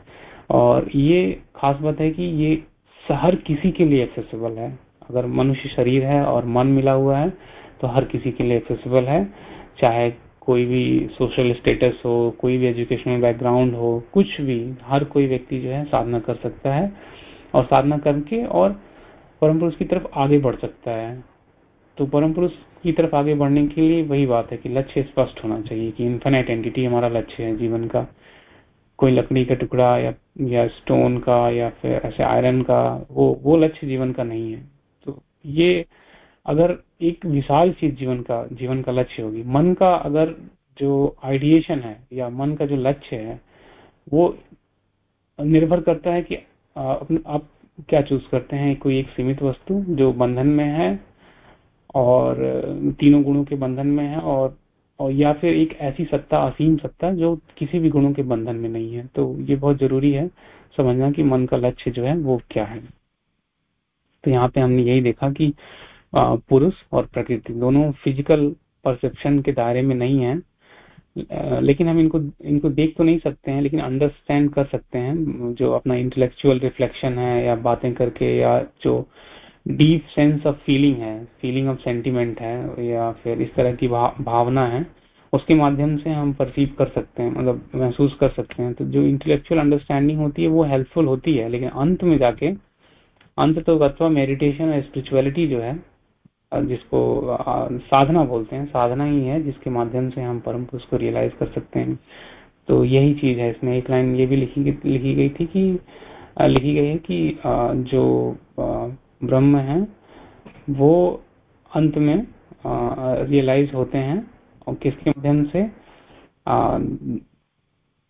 और ये खास बात है कि ये हर किसी के लिए एक्सेसिबल है। अगर मनुष्य शरीर है और मन मिला हुआ है तो हर किसी के लिए एक्सेसिबल है। चाहे कोई भी सोशल स्टेटस हो, कोई भी एजुकेशनल बैकग्राउंड हो, कुछ भी, हर कोई व्यक्ति जो है साधना कर सकता है और साधना करके और परम पुरुष की तरफ़ आगे बढ़ सकता है। तो परम पुरुष की तरफ़ आगे बढ़ने के लिए वही बात है कि लक्ष्य स्पष्ट होना चाहिए कि इन्फिनाइट एंटिटी हमारा लक्ष्य है जीवन का। कोई लकड़ी का टुकड़ा या या स्टोन का या फिर ऐसे आयरन का, वो वो लक्ष्य जीवन का नहीं है। तो ये अगर एक विशाल चीज़ जीवन का जीवन का लक्ष्य होगी। मन का अगर जो आइडिएशन है या मन का जो लक्ष्य है, वो निर्भर करता है कि आप क्या चूज़ करते हैं। कोई एक सीमित वस्तु जो बंधन में है और तीनों गुणों के बंधन में है और और या फिर एक ऐसी सत्ता, असीम सत्ता जो किसी भी गुणों के बंधन में नहीं है। तो ये बहुत ज़रूरी है समझना कि मन का लक्ष्य जो है वो क्या है। तो यहाँ पे हमने यही देखा कि पुरुष और प्रकृति दोनों फ़िज़िकल परसेप्शन के दायरे में नहीं है। लेकिन हम इनको इनको देख तो नहीं सकते हैं, लेकिन अंडरस्टैंड कर सकते हैं। जो अपना इंटेलेक्चुअल रिफ्लेक्शन है या बातें करके या जो डीप सेंस ऑफ़ फीलिंग है फीलिंग ऑफ़ सेंटिमेंट है या फिर इस तरह की भा, भावना है उसके माध्यम से हम परसीव कर सकते हैं मतलब महसूस कर सकते हैं। तो जो इंटेलेक्चुअल अंडरस्टैंडिंग होती है वो हेल्पफुल होती है लेकिन अंत में जाके अंत तो अथवा मेडिटेशन और स्पिरिचुअलिटी जो है जिसको साधना बोलते हैं साधना ही है जिसके माध्यम से हम परम पुरुष को रियलाइज़ कर सकते हैं। तो यही चीज़ है इसमें एक लाइन ये भी लिखी लिखी गई थी कि लिखी गई है कि जो ब्रह्म है वो अंत में रियलाइज़ होते हैं और किसके माध्यम से? आ,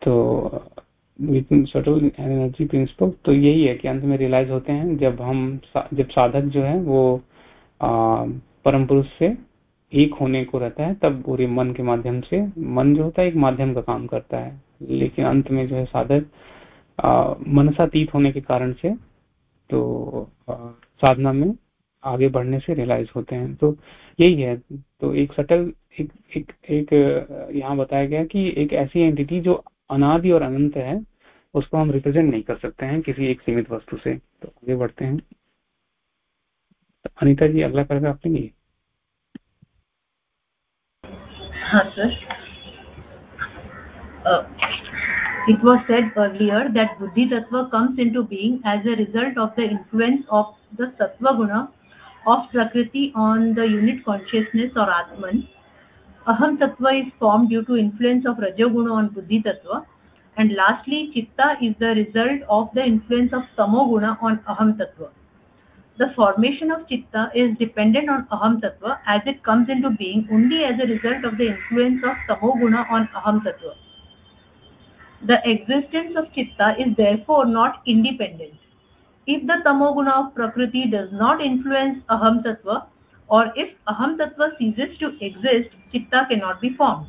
तो एनर्जी प्रिंसिपल तो यही है कि अंत में रियलाइज़ होते हैं जब हम जब साधक जो है वो परम पुरुष से एक होने को रहता है तब पूरे मन के माध्यम से मन जो होता है एक माध्यम का काम करता है। लेकिन अंत में जो है साधक मनसातीत होने के कारण से तो आ, साधना में आगे बढ़ने से रियलाइज़ होते हैं। तो यही है। तो एक सटल एक एक, एक यहाँ बताया गया कि एक ऐसी एंटिटी जो अनादि और अनंत है उसको हम रिप्रेजेंट नहीं कर सकते हैं किसी एक सीमित वस्तु से। तो आगे बढ़ते हैं। तो अनिता जी अगला पैराग्राफ लेंगे हाँ sir it was said earlier that buddhi tattva comes into being as a result of the influence of the sattva guna of prakriti on the unit consciousness or atman aham tattva is formed due to influence of rajoguna on buddhi tattva and lastly chitta is the result of the influence of tamoguna on aham tattva the formation of chitta is dependent on aham tattva as it comes into being only as a result of the influence of tamoguna on aham tattva. The existence of chitta is therefore not independent. If the tamoguna of prakriti does not influence aham tattva or if aham tattva ceases to exist, chitta cannot be formed.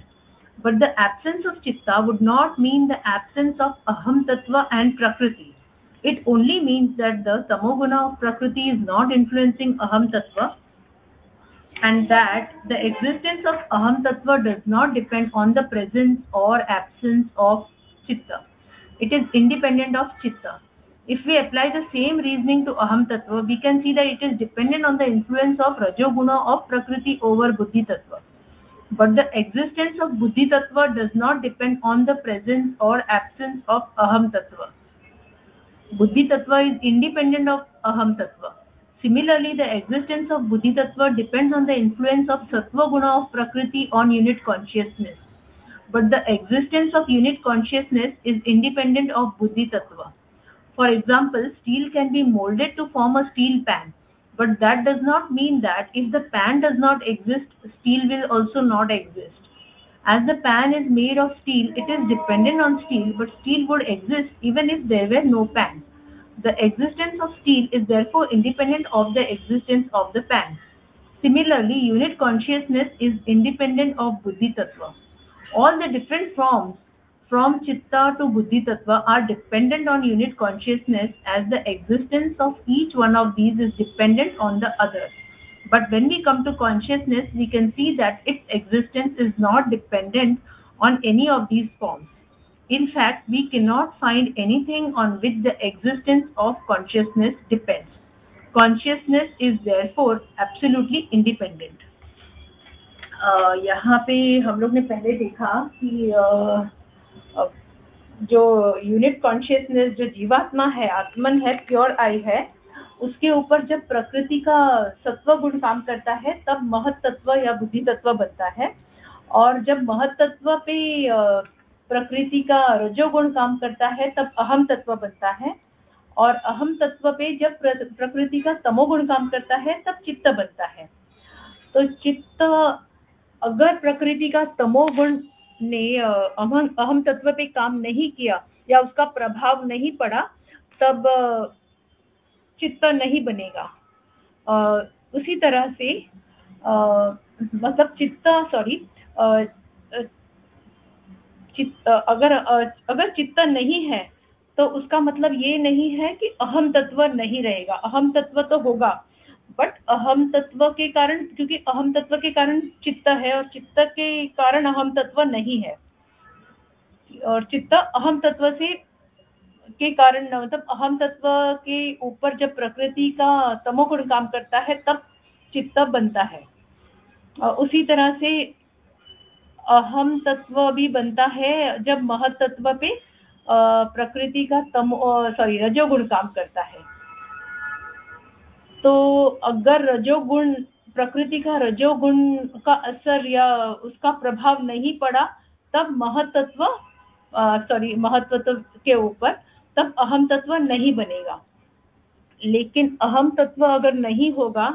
But the absence of chitta would not mean the absence of aham tattva and prakriti. It only means that the tamoguna of prakriti is not influencing aham tattva and that the existence of aham tattva does not depend on the presence or absence of chitta. It is independent of chitta if we apply the same reasoning to aham tattva we can see that it is dependent on the influence of rajoguna of prakriti over buddhi tattva. But the existence of buddhi tattva does not depend on the presence or absence of aham tattva. Buddhi tattva is independent of aham tattva. Similarly the existence of buddhi tattva depends on the influence of sattva guna of prakriti on unit consciousness. But the existence of unit consciousness is independent of buddhi tattva for example steel can be molded to form a steel pan but that does not mean that if the pan does not exist steel will also not exist as the pan is made of steel, it is dependent on steel, but steel would exist even if there were no pan. The existence of steel is therefore independent of the existence of the pan. Similarly, unit consciousness is independent of Buddhi Tattva. All the different forms from Chitta to Buddhi Tattva are dependent on unit consciousness as the existence of each one of these is dependent on the other. But when we come to consciousness, we can see that its existence is not dependent on any of these forms. In fact, we cannot find anything on which the existence of consciousness depends. Consciousness is therefore absolutely independent. Uh, यहाँ पे हम लोग ने पहले देखा कि uh, जो यूनिट कॉन्शियसनेस जो जीवात्मा है, आत्मन है प्योर आई है, उसके ऊपर जब प्रकृति का सत्व गुण काम करता है, तब महत तत्व या बुद्धि तत्व बनता है। और जब महत तत्व पे प्रकृति का रजोगुण काम करता है, तब अहम तत्व बनता है। और अहम तत्व पे जब प्रकृति का तमोगुण काम करता है, तब चित्त बनता है। तो चित्त अगर प्रकृति का तमोगुण ने अहम तत्व पे काम नहीं किया या उसका प्रभाव नहीं पड़ा, तब चित्त नहीं बनेगा। उसी तरह से मतलब चित्त सॉरी अगर अगर चित्त नहीं है तो उसका मतलब ये नहीं है कि अहम तत्व नहीं रहेगा। अहम तत्व तो होगा। बट अहम तत्व के कारण, क्योंकि अहम तत्व के कारण चित्त है और चित्त के कारण अहम तत्व नहीं है। और चित्त अहम तत्व से के कारण मतलब अहम तत्व के ऊपर जब प्रकृति का तमोगुण काम करता है, तब चित्त बनता है। और उसी तरह से अहम तत्व भी बनता है जब महत तत्व पे प्रकृति का तम सॉरी रजोगुण काम करता है। तो अगर रजोगुण, प्रकृति का रजोगुण का असर या उसका प्रभाव नहीं पड़ा, तब महतत्व सॉरी महत्व के ऊपर तब अहम तत्व नहीं बनेगा। लेकिन अहम तत्व अगर नहीं होगा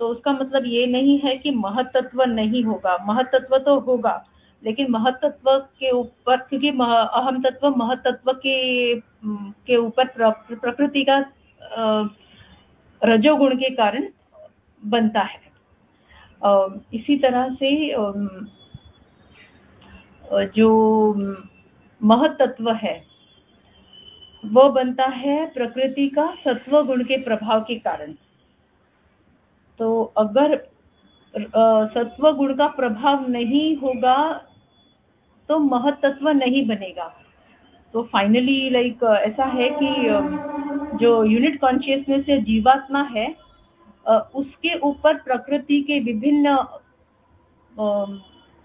तो उसका मतलब ये नहीं है कि महत्त्व नहीं होगा। महत्त्व तो होगा, लेकिन महत्त्व के ऊपर, क्योंकि अहम तत्व महत्त्व के के ऊपर प्रकृति का रजोगुण के कारण बनता है। इसी तरह से जो महत्त्व है, वो बनता है प्रकृति का सत्व गुण के प्रभाव के कारण। तो अगर सत्व गुण का प्रभाव नहीं होगा तो महत्त्व नहीं बनेगा। तो फाइनली लाइक ऐसा है कि जो यूनिट कॉन्शियसनेस या जीवात्मा है उसके ऊपर प्रकृति के विभिन्न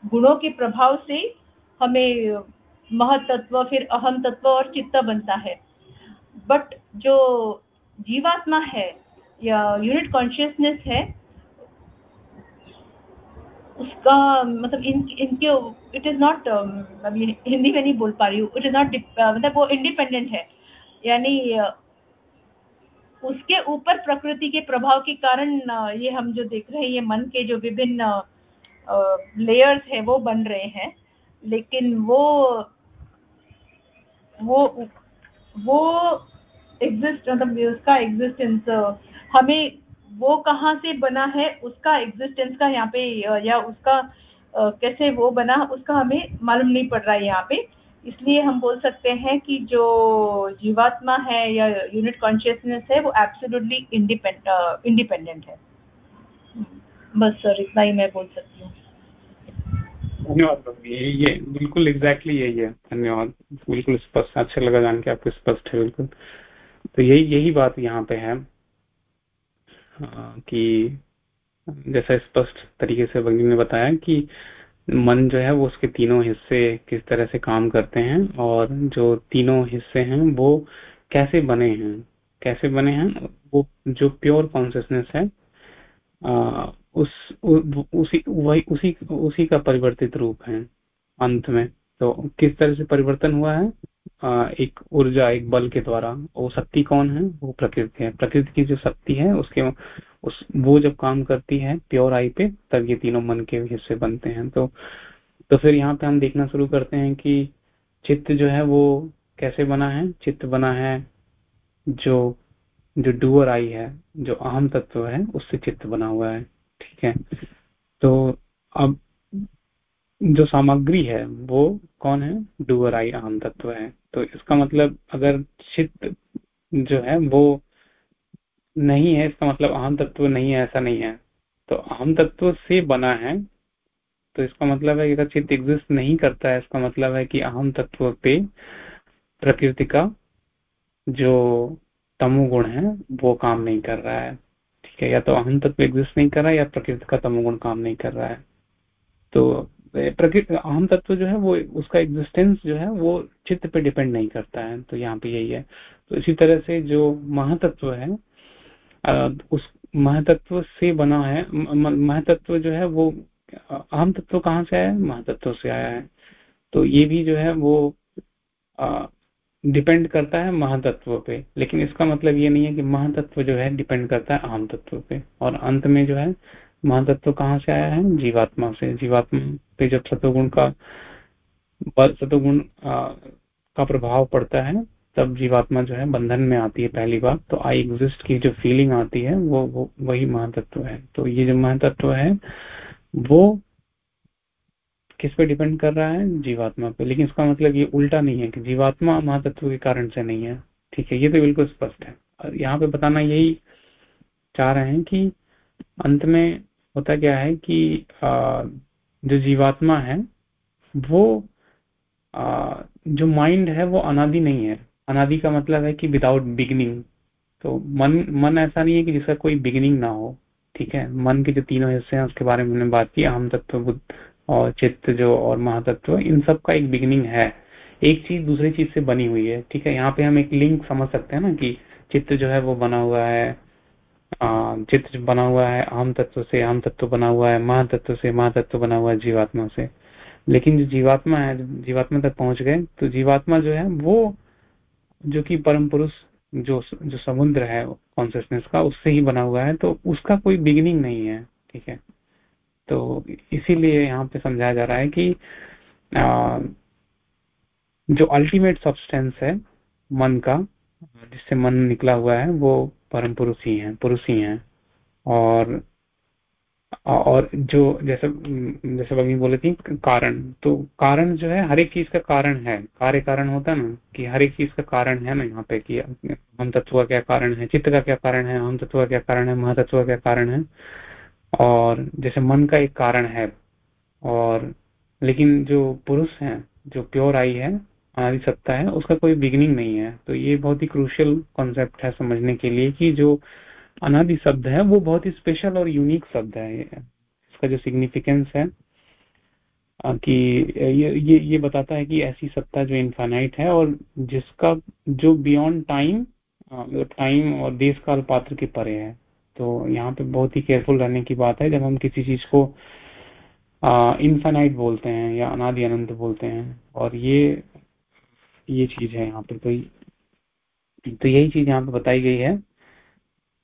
गुणों के प्रभाव से हमें महतत्व, फिर अहम तत्व और चित्त बनता है। बट जो जीवात्मा है, या यूनिट कॉन्शियसनेस है, उसका मतलब इन, इनके इट इज़ नॉट अभी हिंदी में नहीं बोल पा रही हूँ इट इज़ नॉट मतलब वो इंडिपेंडेंट है। यानी उसके ऊपर प्रकृति के प्रभाव के कारण ये हम जो देख रहे हैं, ये मन के जो विभिन्न लेयर्स है, वो बन रहे हैं। लेकिन वो वो वो एग्जिस्ट मतलब उसका एग्जिस्टेंस हमें वो कहाँ से बना है, उसका एग्जिस्टेंस का यहाँ पे या उसका कैसे वो बना उसका हमें मालूम नहीं पड़ रहा है यहाँ पे। इसलिए हम बोल सकते हैं कि जो जीवात्मा है या यूनिट कॉन्शियसनेस है, वो एब्सोल्युटली इंडिपेंडेंट है। बस सर, इतना ही मैं बोल सकती हूँ। धन्यवाद, ये ये बिल्कुल एग्जैक्टली यही है। धन्यवाद। बिल्कुल स्पष्ट अच्छा लगा जान के आपको स्पष्ट है बिल्कुल। तो यही यही बात यहाँ पे है कि जैसा स्पष्ट तरीके से भगनी ने बताया कि मन जो है वो उसके तीनों हिस्से किस तरह से काम करते हैं और जो तीनों हिस्से हैं वो कैसे बने हैं? कैसे बने हैं? वो जो प्योर कॉन्सियसनेस है आ, उस उ, उसी वही उसी उसी का परिवर्तित रूप है अंत में। तो किस तरह से परिवर्तन हुआ है? आ, एक ऊर्जा एक बल के द्वारा। वो शक्ति कौन है? वो प्रकृति है। प्रकृति की जो शक्ति है उसके उस, वो जब काम करती है प्योर आई पे, तब ये तीनों मन के हिस्से बनते हैं। तो तो फिर यहाँ पे हम देखना शुरू करते हैं कि चित्त जो है वो कैसे बना है? चित्त बना है जो जो डुअर आई है, जो अहम तत्व है, उससे चित्त बना हुआ है। ठीक है? तो अब जो सामग्री है, वो कौन है? डुअर आई अहम तत्व है। तो इसका मतलब अगर चित्त जो है वो नहीं है, इसका मतलब अहम तत्व नहीं है, ऐसा नहीं है। तो अहम तत्व से बना है तो इसका मतलब है अगर चित्त एग्जिस्ट नहीं करता है, इसका मतलब है कि अहम तत्व पे प्रकृति का जो तमोगुण है, वो काम नहीं कर रहा है। ठीक है, या तो अहम तत्व एग्जिस्ट नहीं कर रहा है, या प्रकृति का तमोगुण काम नहीं कर रहा है। तो प्रकृति अहम तत्व जो है, वो उसका एग्जिस्टेंस जो है, वो चित्त पे डिपेंड नहीं करता है। तो यहाँ पे यही है। तो इसी तरह से जो महातत्व है उस महातत्व से बना है महातत्व जो है वो, अहम तत्व कहाँ से आया है? महातत्व से आया है। तो ये भी जो है वो डिपेंड करता है महातत्व पे। लेकिन इसका मतलब ये नहीं है कि महातत्व जो है डिपेंड करता है अहम तत्व पे। और अंत में जो है, महातत्व कहाँ से आया है? जीवात्मा से। जीवात्मा पे जब सतोगुण का सतोगुण का प्रभाव पड़ता है तब जीवात्मा जो है बंधन में आती है पहली बार तो आई एग्जिस्ट की जो फीलिंग आती है वो, वो वही महातत्व है। तो ये जो महातत्व है वो किस पे डिपेंड कर रहा है? जीवात्मा पे। लेकिन इसका मतलब ये उल्टा नहीं है कि जीवात्मा महातत्व के कारण से नहीं है। ठीक है ये तो बिल्कुल स्पष्ट है। और यहाँ पे बताना यही चाह रहे हैं कि अंत में होता क्या है कि आ, जो जीवात्मा है वो आ, जो माइंड है वो अनादि नहीं है। अनादि का मतलब है कि विदाउट बिगिनिंग तो मन मन ऐसा नहीं है कि जिसका कोई बिगिनिंग ना हो, ठीक है? मन के जो तीनों हिस्से हैं, उसके बारे में हमने बात की, अहम तत्व, बुद्ध और चित्त जो और महातत्व, इन सब का एक बिगिनिंग है। एक चीज़ दूसरी चीज़ से बनी हुई है, ठीक है? यहाँ पे हम एक लिंक समझ सकते हैं ना कि चित्त जो है वो बना हुआ है चित्र बना हुआ है आम तत्व से आम तत्व बना हुआ है, महातत्व से महातत्व बना हुआ है जीवात्मा से। लेकिन जो जीवात्मा है, जीवात्मा तक पहुँच गए तो जीवात्मा जो है वो जो कि परम पुरुष जो जो समुद्र है कॉन्सियसनेस का उससे ही बना हुआ है तो उसका कोई बिगिनिंग नहीं है ठीक है? तो इसीलिए यहाँ पे समझाया जा रहा है कि आ, जो अल्टीमेट सब्सटेंस है मन का जिससे मन निकला हुआ है वो परम पुरुष ही है पुरुष ही है। और और जो जैसे जैसे भगनी बोले थी, कारण। तो कारण जो है, हर एक चीज़ का कारण है। कार्य कारण होता है ना, कि हर एक चीज़ का कारण है ना यहाँ पे, कि हम तत्व का क्या कारण है, चित्त का क्या कारण है हम तत्व का क्या कारण है, महातत्व का क्या कारण है। और जैसे मन का एक कारण है, और लेकिन जो पुरुष है, जो प्योर आई है अनादि सत्ता है, उसका कोई बिगिनिंग नहीं है। तो ये बहुत ही क्रूशियल कॉन्सेप्ट है समझने के लिए कि जो अनादि शब्द है, वो बहुत ही स्पेशल और यूनिक शब्द है इसका जो सिग्निफिकेंस है कि ये ये ये बताता है कि ऐसी सत्ता जो इनफाइनाइट है और जिसका, जो बियॉन्ड टाइम टाइम और देश काल पात्र के परे है। तो यहाँ पे बहुत ही केयरफुल रहने की बात है, जब हम किसी चीज़ को इनफाइनाइट बोलते हैं या अनादि अनंत बोलते हैं, और ये ये चीज़ है यहाँ पे। तो तो यही चीज़ यहाँ पे बताई गई है।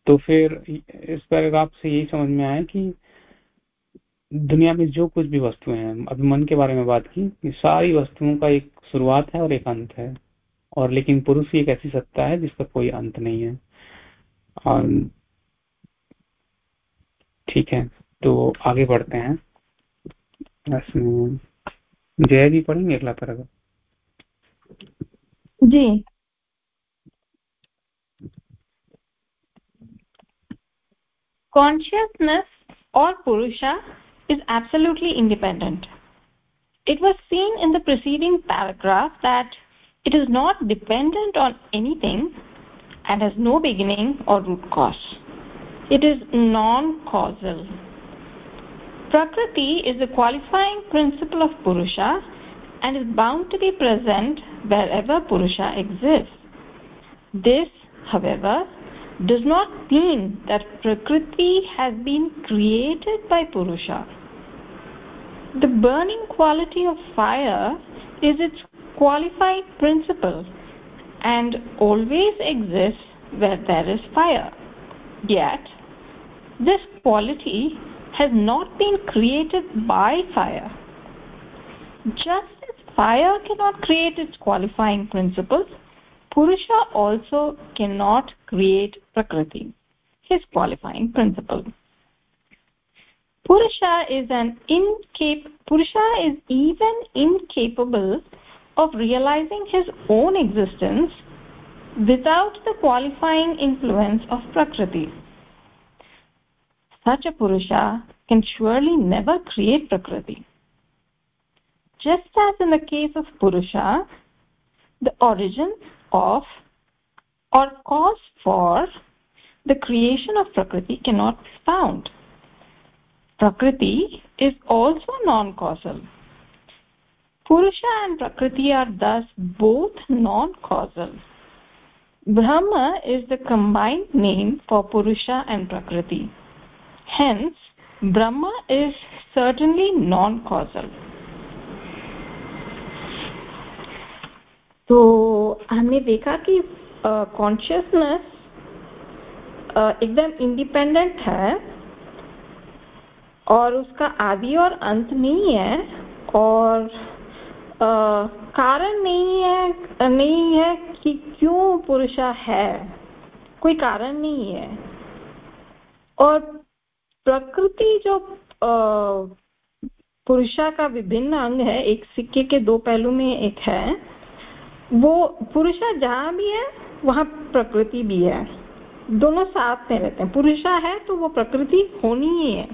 तो फिर इस पैराग्राफ से यही समझ में आया कि दुनिया में जो कुछ भी वस्तुएँ हैं अभी मन के बारे में बात की कि सारी वस्तुओं का एक शुरुआत है और एक अंत है। और लेकिन पुरुष एक ऐसी सत्ता है जिसका कोई अंत नहीं है। और ठीक है तो आगे बढ़ते हैं। जय जी पढ़ेंगे अगला पैराग्राफ जी। Consciousness or purusha is absolutely independent. It was seen in the preceding paragraph that it is not dependent on anything and has no beginning or root cause. It is non causal prakriti is the qualifying principle of purusha and is bound to be present wherever purusha exists. This however does not mean that prakriti has been created by purusha. The burning quality of fire is its qualified principle and always exists where there is fire. Yet this quality has not been created by fire. Just as fire cannot create its qualifying principles purusha also cannot create prakriti his qualifying principle. Purusha is an incap purusha is even incapable of realizing his own existence without the qualifying influence of prakriti. Such a purusha can surely never create prakriti. Just as in the case of purusha the origin of or cause for the creation of prakriti cannot be found. Prakriti is also non causal purusha and prakriti are thus both non causal brahma is the combined name for purusha and prakriti. Hence brahma is certainly non causal तो हमने देखा कि कॉन्शियसनेस एकदम इंडिपेंडेंट है और उसका आदि और अंत नहीं है और आ, कारण नहीं है नहीं है कि क्यों पुरुषा है। कोई कारण नहीं है। और प्रकृति जो पुरुषा का विभिन्न अंग है एक सिक्के के दो पहलू में एक है वो पुरुषा जहाँ भी है वहाँ प्रकृति भी है। दोनों साथ में रहते हैं। पुरुषा है तो वो प्रकृति होनी ही है।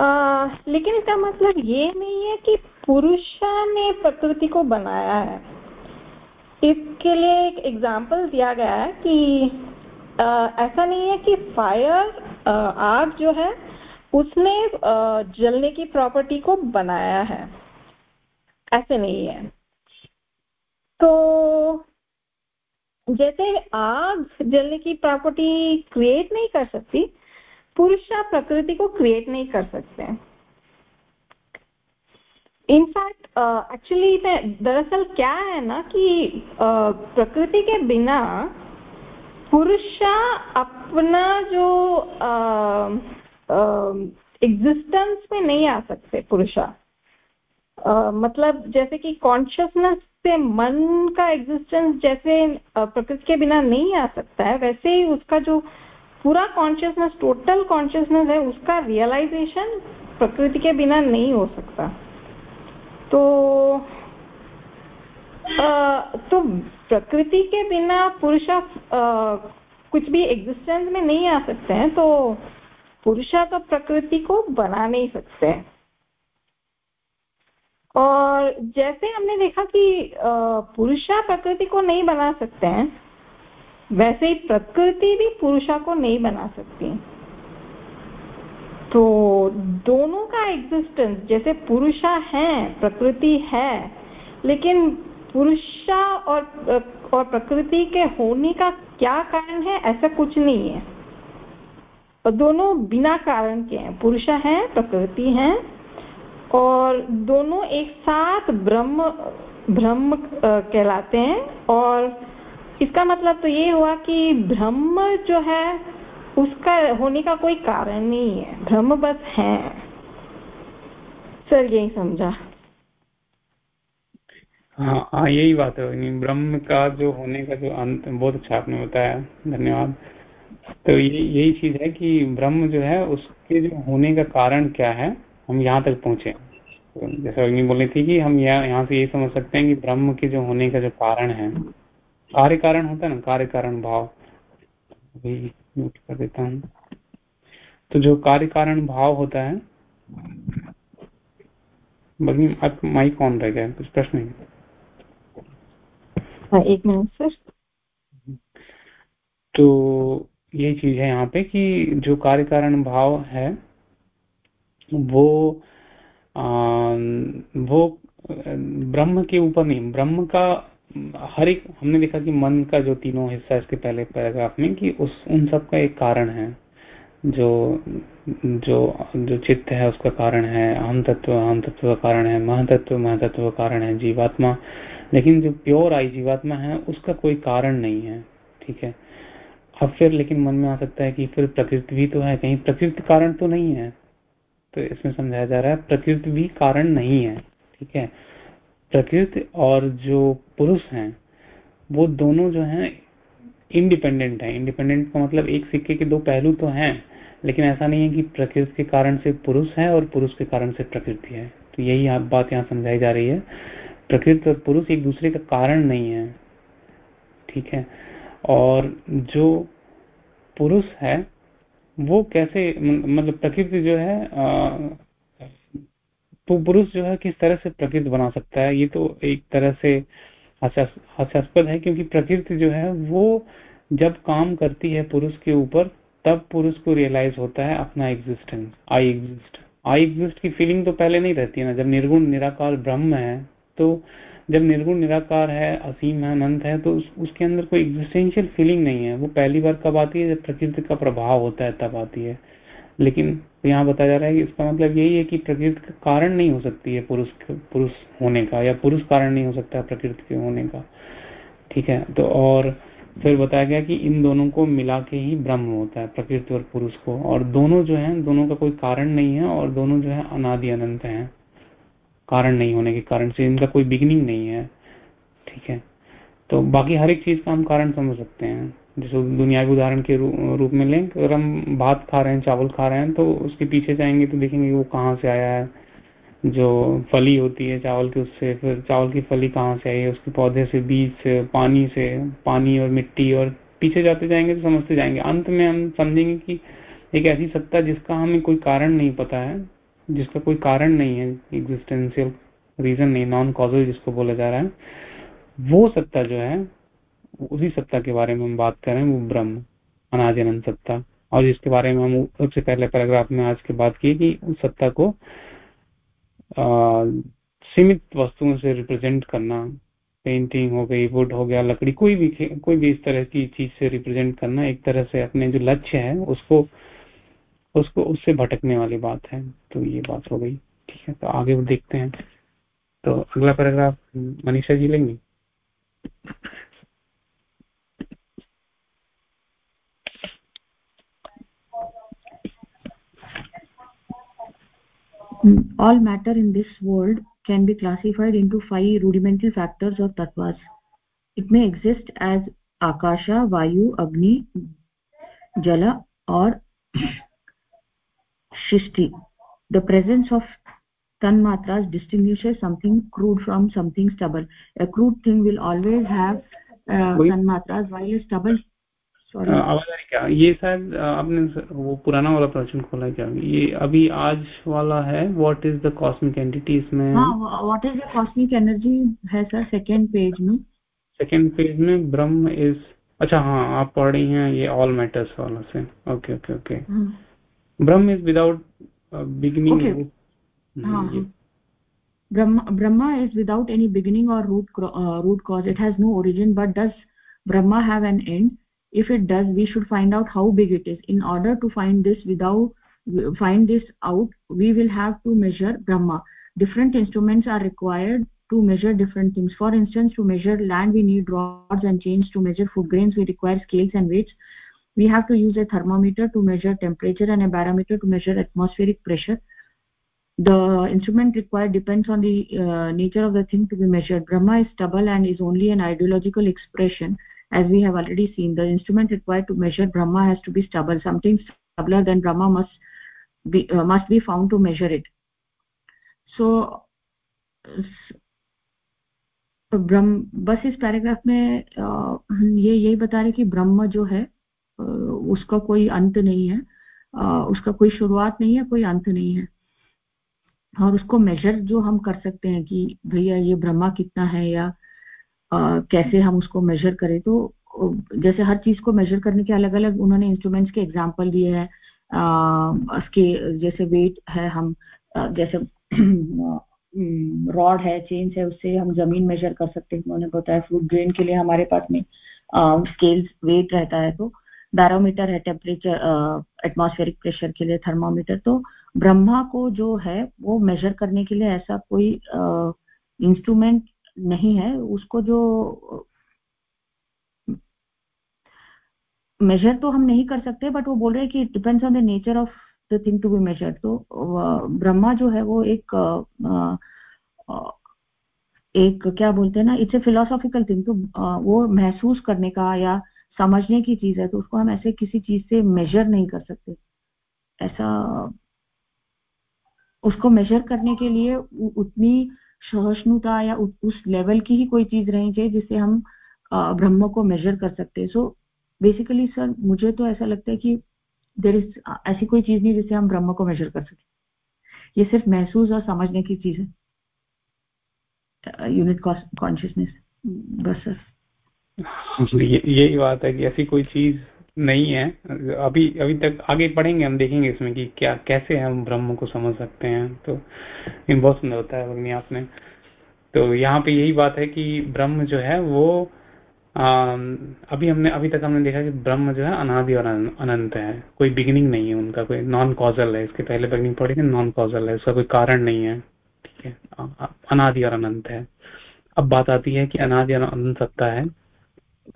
आ, लेकिन इसका मतलब ये नहीं है कि पुरुषा ने प्रकृति को बनाया है। इसके लिए एक एग्ज़ाम्पल दिया गया है कि आ, ऐसा नहीं है कि फायर आग जो है उसने आ, जलने की प्रॉपर्टी को बनाया है। ऐसे नहीं है। तो जैसे आग जलने की प्रॉपर्टी क्रिएट नहीं कर सकती पुरुष प्रकृति को क्रिएट नहीं कर सकते। इनफैक्ट एक्चुअली दरअसल क्या है ना कि uh, प्रकृति के बिना पुरुष अपना जो एग्जिस्टेंस uh, uh, में नहीं आ सकते पुरुष। मतलब जैसे कि कॉन्शियसनेस से मन का एग्जिस्टेंस जैसे प्रकृति के बिना नहीं आ सकता है वैसे ही उसका जो पूरा कॉन्शियसनेस टोटल कॉन्शियसनेस है उसका रियलाइजेशन प्रकृति के बिना नहीं हो सकता। तो आ, तो प्रकृति के बिना पुरुष कुछ भी एग्जिस्टेंस में नहीं आ सकते हैं तो पुरुषा तो प्रकृति को बना नहीं सकते हैं। और जैसे हमने देखा कि पुरुषा प्रकृति को नहीं बना सकते हैं, वैसे ही प्रकृति भी पुरुषा को नहीं बना सकती। तो दोनों का एग्जिस्टेंस जैसे पुरुषा है, प्रकृति है, लेकिन पुरुषा और और प्रकृति के होने का क्या कारण है, ऐसा कुछ नहीं है। और दोनों बिना कारण के हैं, पुरुषा है, प्रकृति है और दोनों एक साथ ब्रह्म ब्रह्म कहलाते हैं। और इसका मतलब तो ये हुआ कि ब्रह्म जो है, उसका होने का कोई कारण नहीं है। ब्रह्म बस है। सर, यही समझा। हाँ हाँ यही बात है। ब्रह्म का जो होने का जो अंत बहुत अच्छा आपने बताया। धन्यवाद। तो ये, यही चीज़ है कि ब्रह्म जो है, उसके जो होने का कारण क्या है हम यहाँ तक पहुँचे। तो जैसे अग्नि बोली थी कि हम यहाँ यहाँ से ये समझ सकते हैं कि ब्रह्म के जो होने का जो कारण है कार्य कारण होता है ना कार्य कारण भाव। म्यूट कर देता हूँ। तो जो कार्य कारण भाव होता है बल्कि आप माइक ऑन रह गया कुछ प्रश्न नहीं हाँ, एक मिनट सर तो यही चीज़ है यहाँ पे कि जो कार्य कारण भाव है वो वो, ब्रह्म के ऊपर नहीं, ब्रह्म का, हर एक, हमने देखा कि मन का जो तीनों हिस्सा इसके पहले पैराग्राफ में, कि उस, उन सब का एक कारण है। जो जो जो चित्त है, उसका कारण है अहम तत्व अहम तत्व का कारण है, महातत्व महातत्व का कारण है, जीवात्मा। लेकिन जो प्योर आई जीवात्मा है, उसका कोई कारण नहीं है, ठीक है? अब फिर, लेकिन मन में आ सकता है कि फिर प्रकृति भी तो है, कहीं प्रकृति कारण तो नहीं है। तो इसमें समझाया जा रहा है, प्रकृति भी कारण नहीं है, ठीक है? प्रकृति और जो पुरुष हैं, वो दोनों जो हैं इंडिपेंडेंट है। इंडिपेंडेंट का मतलब एक सिक्के के दो पहलू तो हैं, लेकिन ऐसा नहीं है कि प्रकृति के कारण से पुरुष है और पुरुष के कारण से प्रकृति है। तो यही बात यहाँ समझाई जा रही है। प्रकृति और पुरुष एक दूसरे का कारण नहीं है, ठीक है? और जो पुरुष है वो कैसे मतलब प्रकृति जो है तो पुरुष जो है किस तरह से प्रकृति बना सकता है? ये तो एक तरह से हास्यास्पद है क्योंकि प्रकृति जो है वो जब काम करती है पुरुष के ऊपर, तब पुरुष को रियलाइज़ होता है अपना existence I exist I exist की फीलिंग तो पहले नहीं रहती है ना। जब निर्गुण, निराकार ब्रह्म है तो जब निर्गुण निराकार है असीम है अनंत है तो उस, उसके अंदर कोई एग्जिस्टेंशियल फीलिंग नहीं है। वो पहली बार कब आती है? जब प्रकृति का प्रभाव होता है तब आती है। लेकिन यहाँ बताया जा रहा है कि इसका मतलब यही है कि प्रकृति का कारण नहीं हो सकती है पुरुष पुरुष होने का या पुरुष कारण नहीं हो सकता प्रकृति के होने का। ठीक है? तो और फिर बताया गया कि इन दोनों को मिला के ही ब्रह्म होता है प्रकृति और पुरुष को। और दोनों जो है दोनों का कोई कारण नहीं है और दोनों जो है अनादि अनंत है। कारण नहीं होने के कारण से इनका कोई बिगिनिंग नहीं है। ठीक है? तो बाकी हर एक चीज़ का हम कारण समझ सकते हैं। जैसे दुनियावी उदाहरण के रूप में लें, अगर हम भात खा रहे हैं, चावल खा रहे हैं तो उसके पीछे जाएँगे तो देखेंगे वो कहाँ से आया है। जो फली होती है चावल की, उससे फिर चावल की फली कहाँ से आई है, उसके पौधे से, बीज से, पानी से, पानी और मिट्टी और पीछे जाते जाएँगे तो समझते जाएँगे। अंत में हम समझेंगे कि एक ऐसी सत्ता जिसका हमें कोई कारण नहीं पता है जिसका कोई कारण नहीं है एग्जिस्टेंशियल रीजन नहीं नॉन कॉजल जिसको बोला जा रहा है वो सत्ता जो है उसी सत्ता के बारे में हम बात कर रहे हैं वो ब्रह्म अनादिनंद सत्ता। और जिसके बारे में हम सबसे पहले पैराग्राफ में आज की बात की कि उस सत्ता को आ, सीमित वस्तुओं से रिप्रेजेंट करना पेंटिंग हो गई वुड हो गया लकड़ी कोई भी कोई भी इस तरह की चीज़ से रिप्रेजेंट करना एक तरह से अपने जो लक्ष्य है उसको उसको उससे भटकने वाली बात है तो ये बात हो गई ठीक है तो आगे वो देखते हैं तो अगला पैराग्राफ मनीषा जी लेंगे all matter in this world can be classified into five rudimentary factors or tattvas it may exist as akasha vayu agni jala or shishti the presence of tanmatras distinguishes something crude from something stubble a crude thing will always have uh, tanmatras while a stubble आवाज़ आ रही क्या ये शायद आपने वो पुराना वाला प्रवचन खोला क्या ये अभी आज वाला है what is the cosmic entity इसमें what is the cosmic energy है सर सेकंड पेज में सेकंड पेज में ब्रह्म इज़ अच्छा हाँ आप पढ़ रही हैं ये ऑल मैटर्स वाला से okay okay okay brahm is without uh, beginning okay. root. Ah. Mm, uh, yes. brahma brahma is without any beginning or root uh, root cause. It has no origin but does brahma have an end? If it does we should find out how big it is. In order to find this without find this out we will have to measure brahma. Different instruments are required to measure different things. For instance to measure land we need rods and chains. To measure food grains we require scales and weights we have to use a thermometer to measure temperature and a barometer to measure atmospheric pressure the instrument required depends on the uh, nature of the thing to be measured brahma is stubble and is only an ideological expression as we have already seen the instrument required to measure brahma has to be stubble something stubbler than brahma must be uh, must be found to measure it so ब्रह्म बस इस पैराग्राफ में ये यही बता रहे कि ब्रह्म जो है उसका कोई अंत नहीं है। उसका कोई शुरुआत नहीं है, कोई अंत नहीं है। और उसको मेजर जो हम कर सकते हैं कि भैया ये ब्रह्मा कितना है या कैसे हम उसको मेजर करें तो जैसे हर चीज़ को मेजर करने के अलग अलग उन्होंने इंस्ट्रूमेंट्स के एग्जांपल दिए हैं। उसके, जैसे वेट है हम जैसे रॉड है चेन्स है, उससे हम ज़मीन मेजर कर सकते हैं। उन्होंने बताया फ्रूट ग्रेन के लिए हमारे पास में स्केल्स वेट रहता है तो बैरोमीटर है टेम्परेचर एटमॉस्फेरिक प्रेशर के लिए थर्मोमीटर तो ब्रह्मा को जो है, वो मेजर करने के लिए ऐसा कोई इंस्ट्रूमेंट नहीं है। उसको जो मेजर तो हम नहीं कर सकते बट वो बोल रहे हैं कि depends on the nature of the thing to be measure तो ब्रह्मा जो है, वो एक एक, क्या बोलते हैं ना इट्स ए फिलोसॉफिकल थिंग तो वो महसूस करने का या समझने की चीज़ है तो उसको हम ऐसे किसी चीज़ से मेजर नहीं कर सकते। ऐसा उसको मेजर करने के लिए उतनी सहिष्णुता या उस लेवल की ही कोई चीज़ रहनी चाहिए जिससे हम ब्रह्म को मेजर कर सकते। हैं सो बेसिकली सर मुझे तो ऐसा लगता है कि देर इज़ ऐसी कोई चीज़ नहीं जिससे हम ब्रह्म को मेजर कर सके। ये सिर्फ़ महसूस और समझने की चीज़ है। यूनिट कॉन्शियसनेस बस सर। यही बात है कि ऐसी कोई चीज़ नहीं है। अभी अभी तक आगे पढ़ेंगे हम देखेंगे इसमें कि क्या कैसे हम ब्रह्म को समझ सकते हैं। तो बहुत सुंदर होता है भगनी आपने। तो यहाँ पे यही बात है कि ब्रह्म जो है वो आ, अभी हमने अभी तक हमने देखा कि ब्रह्म जो है अनादि और अनंत है। कोई बिगिनिंग नहीं है उनका कोई नॉन कॉजल है। इसके पहले बिगिनिंग पढ़ी नॉन कॉजल है। उसका कोई कारण नहीं है। ठीक है? अनादि और अनंत है। अब बात आती है कि अनादि और अनंत सत्ता है।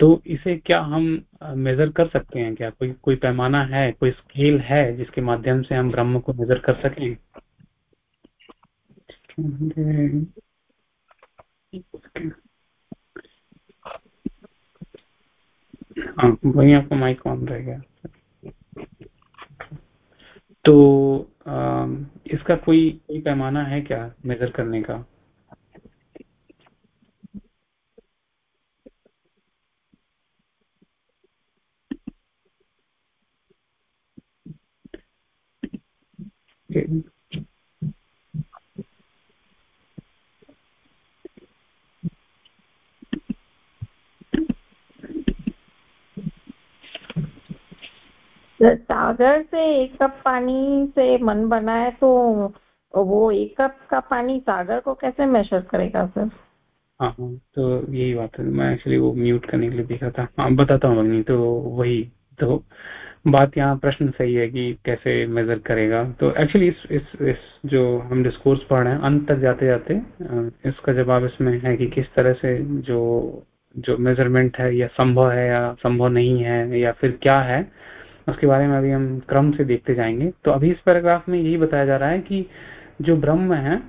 तो इसे क्या हम मेजर कर सकते हैं क्या? कोई कोई पैमाना है कोई स्केल है जिसके माध्यम से हम ब्रह्म को मेजर कर सकें? हाँ वही आपका माइक ऑन रहेगा तो आ, इसका कोई कोई पैमाना है क्या मेजर करने का? सागर से एक कप पानी से मन बना है तो वो एक कप का पानी सागर को कैसे मेजर करेगा सर हाँ हाँ तो यही बात है। मैं एक्चुअली वो म्यूट करने के लिए देखा था। हाँ बताता हूँ अग्नि तो वही तो बात यहाँ प्रश्न सही है कि कैसे मेजर करेगा। तो एक्चुअली इस इस इस जो हम डिस्कोर्स पढ़ रहे हैं अंत तक जाते जाते इसका जवाब इसमें है कि किस तरह से जो जो मेज़रमेंट है या संभव है या संभव नहीं है या फिर क्या है उसके बारे में अभी हम क्रम से देखते जाएँगे। तो अभी इस पैराग्राफ में यही बताया जा रहा है कि जो ब्रह्म है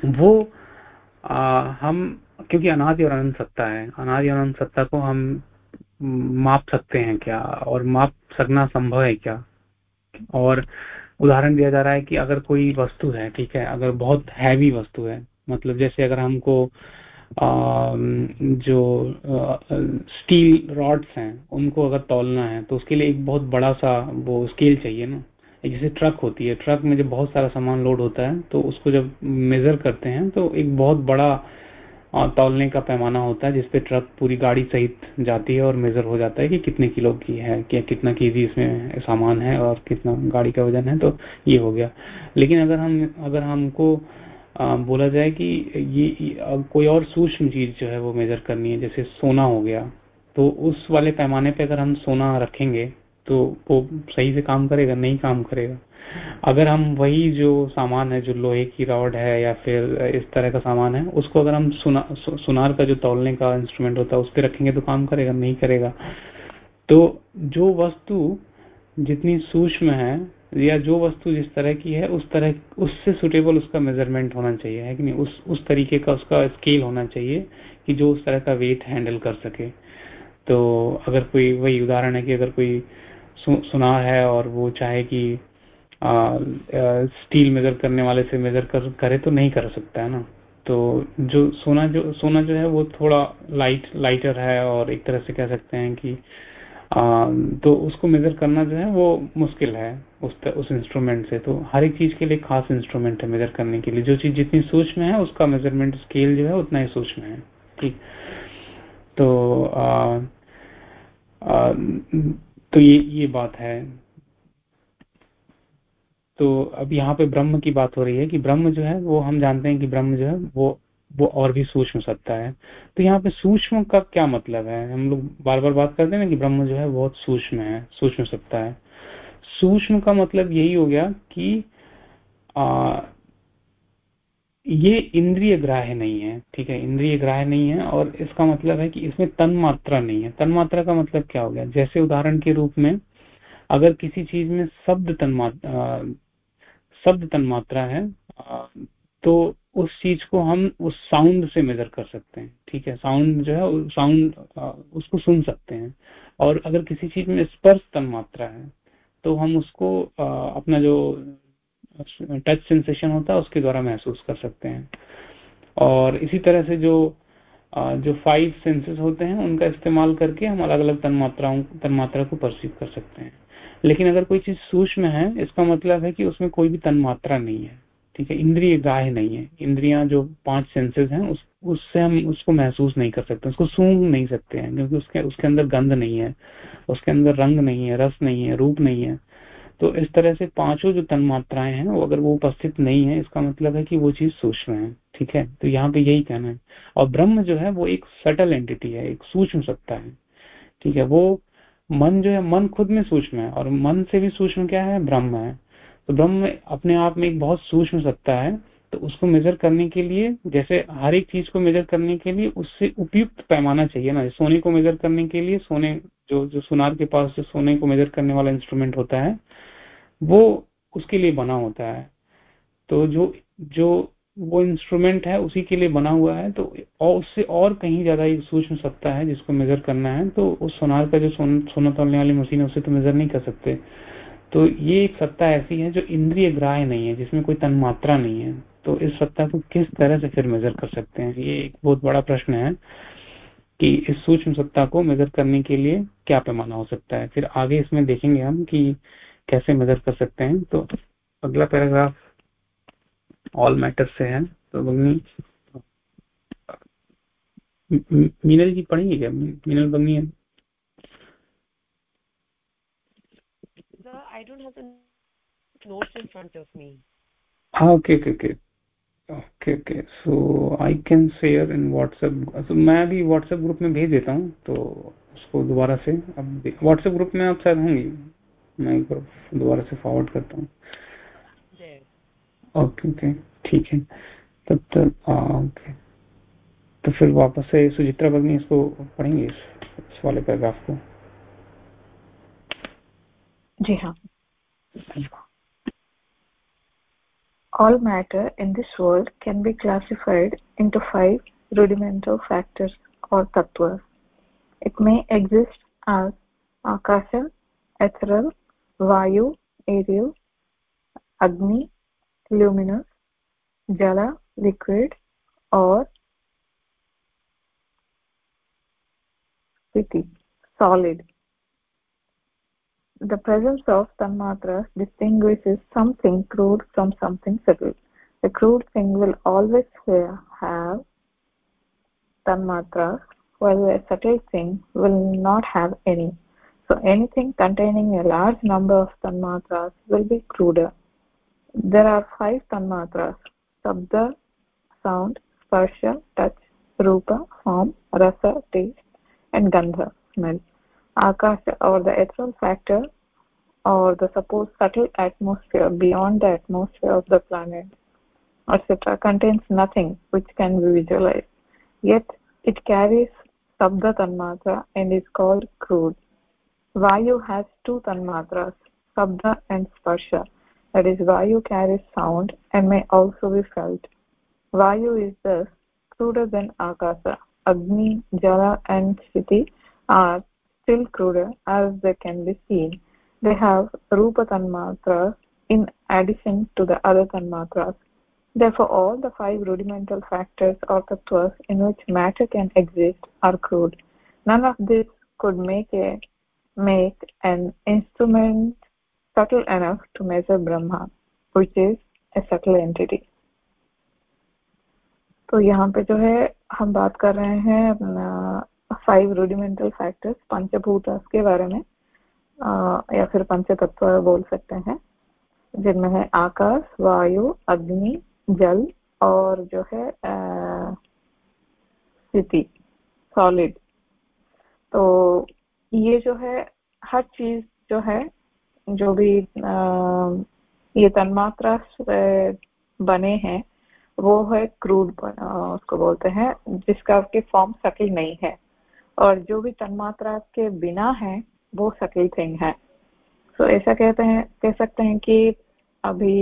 वो आ, हम क्योंकि अनादि और अनंत सत्ता है। अनादि और अनंत सत्ता को हम माप सकते हैं क्या? और माप सकना संभव है क्या? और उदाहरण दिया जा रहा है कि अगर कोई वस्तु है ठीक है अगर बहुत हैवी वस्तु है मतलब जैसे अगर हमको आ, जो आ, स्टील रॉड्स हैं उनको अगर तोलना है तो उसके लिए एक बहुत बड़ा सा वो स्केल चाहिए ना। जैसे ट्रक होती है ट्रक में जब बहुत सारा सामान लोड होता है तो उसको जब मेजर करते हैं तो एक बहुत बड़ा तौलने का पैमाना होता है जिसपे ट्रक पूरी गाड़ी सहित जाती है और मेजर हो जाता है कि कितने किलो की है क्या कितना केजी इसमें सामान है और कितना गाड़ी का वज़न है तो ये हो गया। लेकिन अगर हम अगर हमको बोला जाए कि ये, ये कोई और सूक्ष्म चीज़ जो है वो मेजर करनी है जैसे सोना हो गया तो उस वाले पैमाने पे अगर हम सोना रखेंगे तो वो सही से काम करेगा नहीं काम करेगा? अगर हम वही जो सामान है जो लोहे की रॉड है या फिर इस तरह का सामान है उसको अगर हम सुना, सु, सुनार का जो तोलने का इंस्ट्रूमेंट होता है उस पर रखेंगे तो काम करेगा नहीं करेगा। तो जो वस्तु जितनी सूक्ष्म है या जो वस्तु जिस तरह की है उस तरह उससे सुटेबल उसका मेज़रमेंट होना चाहिए है कि नहीं? उस उस तरीके का उसका स्केल होना चाहिए कि जो उस तरह का वेट हैंडल कर सके। तो अगर कोई वही उदाहरण है कि अगर कोई सु, सुनार है और वो चाहे कि स्टील मेजर करने वाले से मेजर कर करे तो नहीं कर सकता है ना? तो जो सोना जो सोना जो है वो थोड़ा लाइट लाइटर है और एक तरह से कह सकते हैं कि आ, तो उसको मेजर करना जो है वो मुश्किल है उस तर, उस इंस्ट्रूमेंट से। तो हर एक चीज़ के लिए खास इंस्ट्रूमेंट है मेजर करने के लिए। जो चीज़ जितनी सूक्ष्म है उसका मेज़रमेंट स्केल जो है उतना ही सूक्ष्म है। ठीक? तो आ, आ, तो ये ये बात है। तो अब यहाँ पे ब्रह्म की बात हो रही है कि ब्रह्म जो है वो हम जानते हैं कि ब्रह्म जो है वो वो और भी सूक्ष्म सत्ता है। तो यहाँ पे सूक्ष्म का क्या मतलब है? हम लोग बार बार बात करते हैं ना कि ब्रह्म जो है बहुत सूक्ष्म है सूक्ष्म सत्ता है। सूक्ष्म का मतलब यही हो गया कि आ, ये इंद्रिय ग्राह्य नहीं है ठीक है? इंद्रिय ग्राह्य नहीं है और इसका मतलब है कि इसमें तन मात्रा नहीं है। तन मात्रा का मतलब क्या हो गया? जैसे उदाहरण के रूप में अगर किसी चीज़ में शब्द तन शब्द तन्मात्रा है तो उस चीज़ को हम उस साउंड से मेजर कर सकते हैं, ठीक है? साउंड जो है साउंड उसको सुन सकते हैं। और अगर किसी चीज़ में स्पर्श तन्मात्रा है तो हम उसको अपना जो टच सेंसेशन होता है, उसके द्वारा महसूस कर सकते हैं। और इसी तरह से जो जो फाइव सेंसेस होते हैं, उनका इस्तेमाल करके हम अलग अलग तन्मात्राओं तन्मात्रा को परसीव कर सकते हैं। लेकिन अगर कोई चीज़ सूक्ष्म है, इसका मतलब है कि उसमें कोई भी तन्मात्रा नहीं है, ठीक है? इंद्रिय गाय नहीं है। इंद्रियाँ जो पाँच सेंसेस हैं, उस, उससे हम उसको महसूस नहीं कर सकते, उसको सूंघ नहीं सकते हैं, क्योंकि उसके उसके अंदर गंध नहीं है, उसके अंदर रंग नहीं है, रस नहीं है, रूप नहीं है। तो इस तरह से पाँचों जो तन्मात्राएँ हैं, वो अगर वो उपस्थित नहीं है, इसका मतलब है कि वो चीज़ सूक्ष्म है, ठीक है? तो यहाँ पे यही कहना है। और ब्रह्म जो है, वो एक सटल एंटिटी है, एक सूक्ष्म सत्ता है, ठीक है? वो मन जो है, मन खुद में सूक्ष्म है और मन से भी सूक्ष्म क्या है? ब्रह्म है। तो ब्रह्म अपने आप में एक बहुत सूक्ष्म सत्ता है तो उसको मेजर करने के लिए, जैसे हर एक चीज़ को मेजर करने के लिए उससे उपयुक्त पैमाना चाहिए ना। सोने को मेजर करने के लिए सोने, जो जो सुनार के पास जो सोने को मेजर करने वाला इंस्ट्रूमेंट होता है, वो उसके लिए बना होता है। तो जो जो वो इंस्ट्रूमेंट है उसी के लिए बना हुआ है तो और उससे और कहीं ज़्यादा एक सूक्ष्म सत्ता है जिसको मेजर करना है तो उस सोनार का जो सोन, सोना तोलने वाली मशीन है उसे तो मेजर नहीं कर सकते। तो ये एक सत्ता ऐसी है जो इंद्रिय ग्राह्य नहीं है जिसमें कोई तन्मात्रा नहीं है। तो इस सत्ता को किस तरह से फिर मेजर कर सकते हैं? ये एक बहुत बड़ा प्रश्न है कि इस सूक्ष्म सत्ता को मेजर करने के लिए क्या पैमाना हो सकता है? फिर आगे इसमें देखेंगे हम कि कैसे मेजर कर सकते हैं। तो अगला पैराग्राफ ऑल मैटर से है। तो बग्नी मीनल जी पढ़ेंगे क्या? मीनल बग्नी है। I don't have the notes in front of me. Ah, okay, okay, okay. Okay okay so I can share in WhatsApp so मैं भी व्हाट्सएप ग्रुप में भेज देता हूँ तो उसको दोबारा से अब व्हाट्सएप ग्रुप में आप शायद होंगी। मैं एक बार दोबारा से फॉरवर्ड करता हूँ। ओके ओके ठीक है तब तक ओके तो फिर वापस से सुचित्रा भगनी इसको पढ़ेंगे इस, इस वाले पैराग्राफ को जी हाँ All matter in this world can be classified into five rudimental factors or tattvas. It may exist as akasha, ethereal, vayu, aerial, agni, luminous, jala, liquid, or sthiti, solid. The presence of tanmatras distinguishes something crude from something subtle. The crude thing will always have tanmatras, while the subtle thing will not have any. So anything containing a large number of tanmatras will be cruder. There are five tanmatras, sabda, sound, sparsha, touch, rupa, form, rasa, taste, and gandha, smell. Akasha or the ethereal factor or the supposed subtle atmosphere beyond the atmosphere of the planet, etc., contains nothing which can be visualized. Yet it carries Sabda Tanmatra and is called crude. Vayu has two Tanmatras, Sabda and Sparsha. That is, Vayu carries sound and may also be felt. Vayu is thus cruder than Akasa. Agni, Jala and Sthiti are still cruder as they can be seen. They have Rupa Tanmatras in addition to the other Tanmatras. Therefore, all the five rudimental factors or tattvas in which matter can exist are crude. None of this could make a make an instrument subtle enough to measure Brahma, which is a subtle entity. तो यहाँ पे जो है हम बात कर रहे हैं फाइव रूडिमेंटल फैक्टर्स पंचभूत के बारे में आ, या फिर पंच तत्व बोल सकते हैं जिनमें है आकाश वायु अग्नि जल और जो है स्थिति सॉलिड तो ये जो है हर चीज़ जो है जो भी ये तन्मात्रा बने हैं, वो है क्रूड उसको बोलते हैं, जिसका के फॉर्म सटल नहीं है। और जो भी तन्मात्रा के बिना है, वो सटल थिंग है। तो ऐसा कहते हैं, कह सकते हैं कि अभी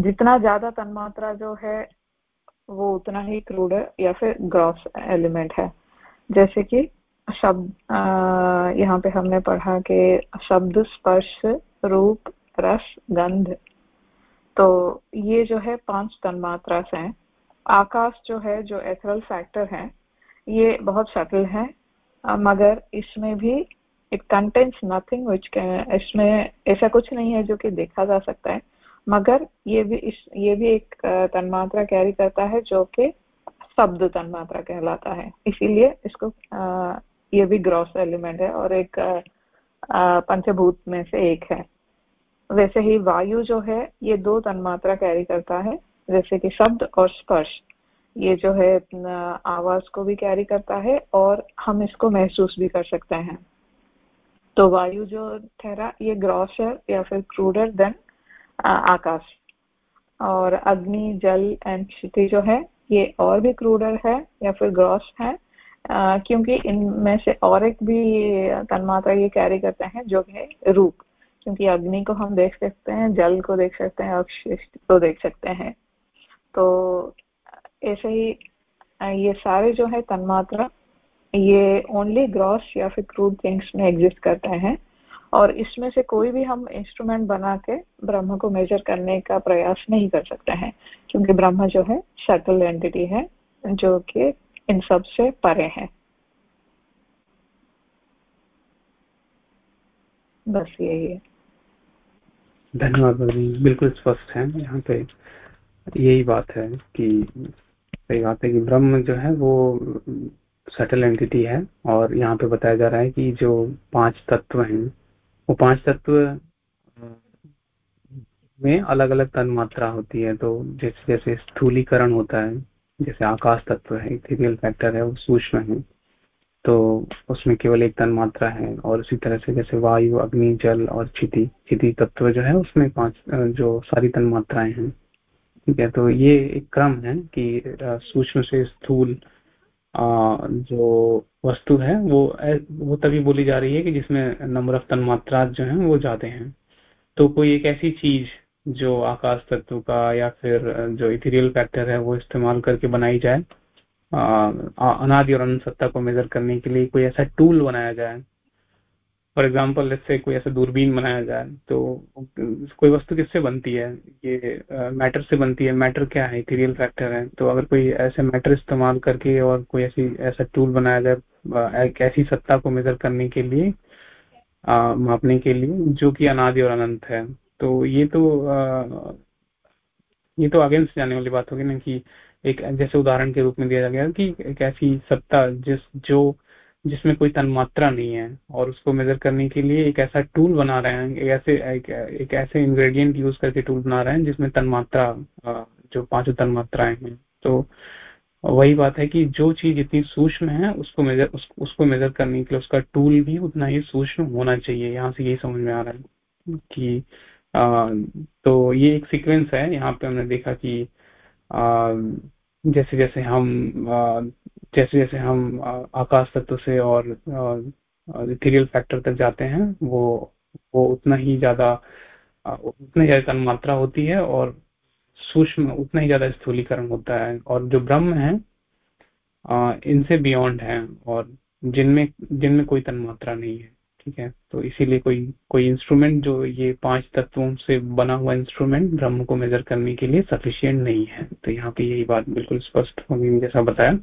जितना ज़्यादा तन्मात्रा जो है, वो उतना ही क्रूड या फिर ग्रॉस एलिमेंट है। जैसे कि शब्द यहाँ पे हमने पढ़ा कि शब्द, स्पर्श, रूप, रस, गंध। तो ये जो है पाँच तन्मात्रा हैं। आकाश जो है, जो एथरल फैक्टर है, ये बहुत सटल है मगर इसमें भी इट कंटेंट्स नथिंग विच इसमें ऐसा कुछ नहीं है जो कि देखा जा सकता है। मगर ये भी इस, ये भी एक तन्मात्रा कैरी करता है जो कि शब्द तन्मात्रा कहलाता है। इसीलिए इसको ये भी ग्रॉस एलिमेंट है और एक पंचभूत में से एक है। वैसे ही वायु जो है, ये दो तन्मात्रा कैरी करता है, जैसे कि शब्द और स्पर्श। ये जो है आवाज़ को भी कैरी करता है और हम इसको महसूस भी कर सकते हैं। तो वायु जो ठहरा, ये ग्रॉस है या फिर क्रूडर देन आकाश। और अग्नि, जल एंड क्षिति जो है, ये और भी क्रूडर है या फिर ग्रॉस है क्योंकि इनमें से और एक भी तन्मात्रा ये कैरी करते हैं, जो है रूप। क्योंकि अग्नि को हम देख सकते हैं, जल को देख सकते हैं और को देख सकते हैं। तो ऐसे ही ये सारे जो है तन्मात्रा, ये ओनली ग्रॉस या फिर क्रूड थिंग्स में एग्जिस्ट करते हैं। और इसमें से कोई भी हम इंस्ट्रूमेंट बना के ब्रह्म को मेजर करने का प्रयास नहीं कर सकते हैं, क्योंकि ब्रह्म जो है शटल एंटिटी है, जो कि इन सबसे परे है। बस यही है। धन्यवाद बिल्कुल स्पष्ट है। यहाँ पे यही बात है कि सही बात है कि ब्रह्म जो है वो सटल एंटिटी है और यहाँ पे बताया जा रहा है कि जो पाँच तत्व हैं, वो पाँच तत्व में अलग अलग तन मात्रा होती है। तो जैसे जैसे स्थूलीकरण होता है जैसे आकाश तत्व है इथेरियल फैक्टर है, वो सूक्ष्म है तो उसमें केवल एक तन मात्रा है और उसी तरह से जैसे वायु, अग्नि, जल और क्षिति क्षिति तत्व जो है, उसमें पाँच जो सारी तन मात्राएँ हैं। ठीक है तो ये एक क्रम है कि सूक्ष्म से स्थूल जो वस्तु है, वो वो तभी बोली जा रही है कि जिसमें नंबर ऑफ़ तन मात्रा जो है, वो जाते हैं। तो कोई एक ऐसी चीज़ जो आकाश तत्व का या फिर जो इथेरियल फैक्टर है, वो इस्तेमाल करके बनाई जाए। अनादि और अनंत सत्ता को मेजर करने के लिए कोई ऐसा टूल बनाया जाए। फॉर एग्ज़ाम्पल जैसे कोई ऐसा दूरबीन बनाया जाए तो कोई वस्तु किससे बनती है? ये मैटर से बनती है। मैटर क्या है? इथेरियल फैक्टर है। तो अगर कोई ऐसे मैटर इस्तेमाल करके और कोई ऐसी, ऐसा टूल बनाया जाए एक ऐसी सत्ता को मेजर करने के लिए मापने के लिए, जो कि अनादि और अनंत है। तो ये तो आ, ये तो अगेंस्ट जाने वाली बात होगी ना कि एक जैसे उदाहरण के रूप में दिया गया कि एक ऐसी सत्ता जिस जो जिसमें कोई तन्मात्रा नहीं है और उसको मेजर करने के लिए एक ऐसा टूल बना रहे हैं एक ऐसे एक, एक ऐसे इंग्रेडिएंट यूज़ करके टूल बना रहे हैं जिसमें तन्मात्रा जो पाँचों तन्मात्राएँ हैं। तो वही बात है कि जो चीज़ इतनी सूक्ष्म है उसको मेजर उस, उसको मेजर करने के लिए उसका टूल भी उतना ही सूक्ष्म होना चाहिए। यहाँ से यही समझ में आ रहा है कि तो ये एक सीक्वेंस है। यहाँ पे हमने देखा कि जैसे जैसे हम जैसे जैसे हम आकाश तत्व से और इथेरियल फैक्टर तक जाते हैं, वो वो उतना ही ज़्यादा उतना ज़्यादा मात्रा होती है और सूक्ष्म, उतना ही ज़्यादा स्थूलीकरण होता है। और जो ब्रह्म है इनसे बियॉन्ड है और जिनमें जिनमें कोई तन मात्रा नहीं है। ठीक है? तो इसीलिए कोई कोई इंस्ट्रूमेंट जो ये पाँच तत्वों से बना हुआ इंस्ट्रूमेंट ब्रह्म को मेजर करने के लिए सफिशियंट नहीं है। तो यहाँ पे यही बात बिल्कुल स्पष्ट होगी जैसा बताया।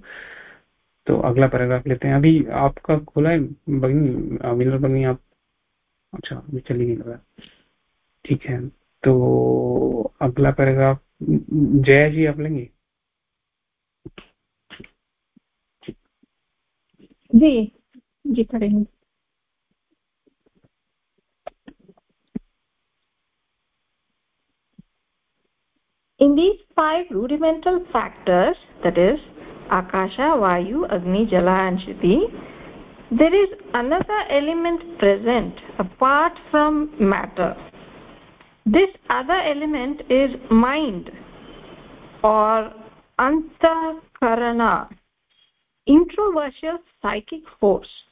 तो अगला पैराग्राफ लेते हैं। अभी आपका खुला है? बगनी विनर बगनी, आप अच्छा अभी चली गई लगा। ठीक है तो अगला पैराग्राफ जया जी आप लेंगे? जी जी पढ़ेंगे। In these five rudimental factors, that is, Akasha, Vayu, Agni, Jala and Shiti, there is another element present apart from matter. This other element is mind or antakarana, introversial psychic force.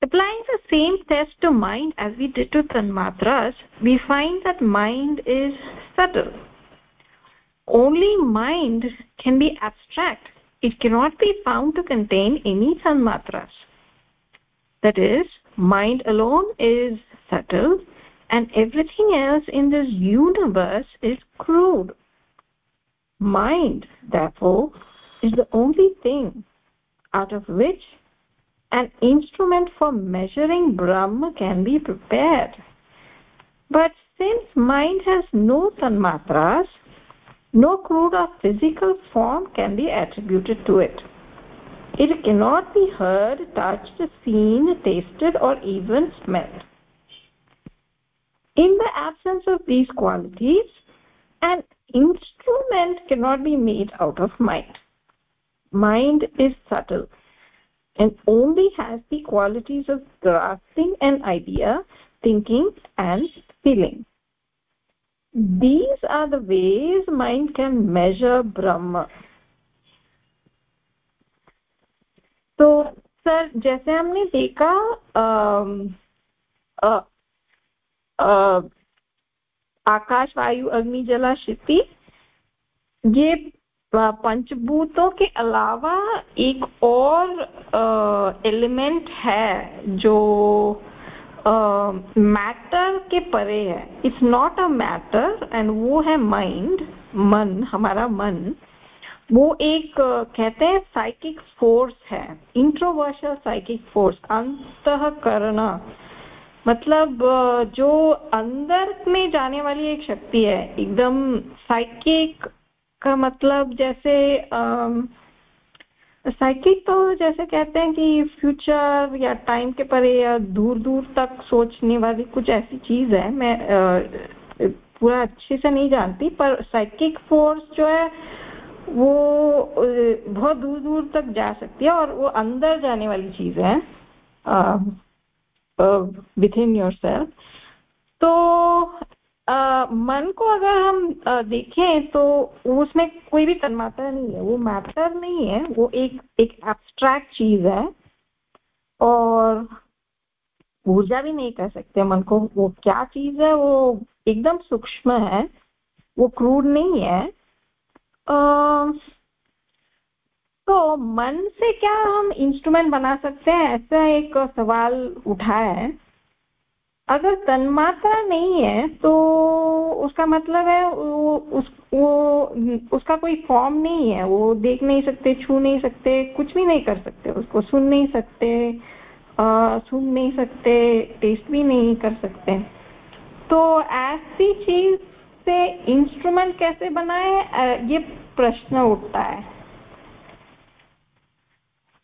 Applying the same test to mind as we did to Tanmatras, we find that mind is subtle. Only mind can be abstract. It cannot be found to contain any Tanmatras. That is, mind alone is subtle and everything else in this universe is crude. Mind, therefore, is the only thing out of which an instrument for measuring Brahma can be prepared. But since mind has no tanmatras, no crude or physical form can be attributed to it. It cannot be heard, touched, seen, tasted, or even smelled. In the absence of these qualities, an instrument cannot be made out of mind. Mind is subtle and only has the qualities of grasping an idea, thinking and feeling. These are the ways mind can measure Brahma. तो सर जैसे हमने देखा आकाश वायु अग्नि जला क्षिति ये पंचभूतों के अलावा एक और एलिमेंट है जो मैटर के परे है। It's not a matter and वो है माइंड मन, हमारा मन। वो एक, कहते हैं साइकिक फोर्स है। इंट्रोवर्शल साइकिक फोर्स अंतकरण। मतलब जो अंदर में जाने वाली एक शक्ति है, एकदम साइकिक का मतलब जैसे साइकिक तो जैसे कहते हैं कि फ्यूचर या टाइम के परे या दूर दूर तक सोचने वाली कुछ ऐसी चीज़ है। मैं आ, पूरा अच्छे से नहीं जानती पर साइकिक फोर्स जो है वो बहुत दूर दूर तक जा सकती है और वो अंदर जाने वाली चीज़ है विथ इन योर सेल्फ तो मन को अगर हम देखें तो उसमें कोई भी तन्मात्रा नहीं है वो मैटर नहीं है वो एक एक एब्स्ट्रैक्ट चीज़ है और ऊर्जा भी नहीं कह सकते मन को वो क्या चीज़ है वो एकदम सूक्ष्म है वो क्रूड नहीं है। आ, तो मन से क्या हम इंस्ट्रूमेंट बना सकते हैं ऐसा एक सवाल उठा है। अगर तन्मात्रा नहीं है तो उसका मतलब है वो उस वो उसका कोई फॉर्म नहीं है। वो देख नहीं सकते छू नहीं सकते कुछ भी नहीं कर सकते। उसको सुन नहीं सकते सुन नहीं सकते टेस्ट भी नहीं कर सकते। तो ऐसी चीज़ से इंस्ट्रूमेंट कैसे बनाए? ये प्रश्न उठता है।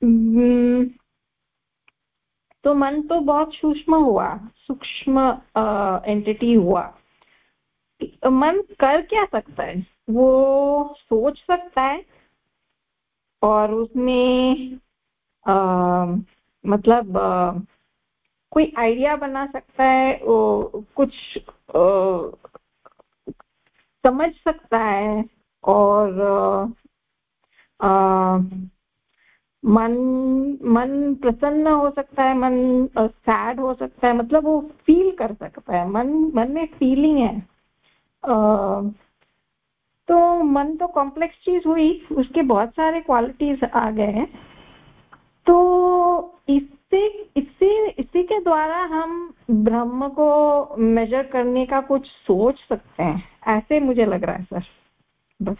हम्म, तो मन तो बहुत सूक्ष्म हुआ सूक्ष्म एंटिटी हुआ। मन कर क्या सकता है? वो सोच सकता है और उसमें आ, मतलब आ, कोई आइडिया बना सकता है वो कुछ आ, समझ सकता है और आ, मन मन प्रसन्न हो सकता है मन सैड हो सकता है मतलब वो फील कर सकता है। मन मन में फीलिंग है। uh, तो मन तो कॉम्प्लेक्स चीज़ हुई उसके बहुत सारे क्वालिटीज आ गए हैं। तो इससे इससे इसी के द्वारा हम ब्रह्म को मेजर करने का कुछ सोच सकते हैं। ऐसे मुझे लग रहा है सर। बस।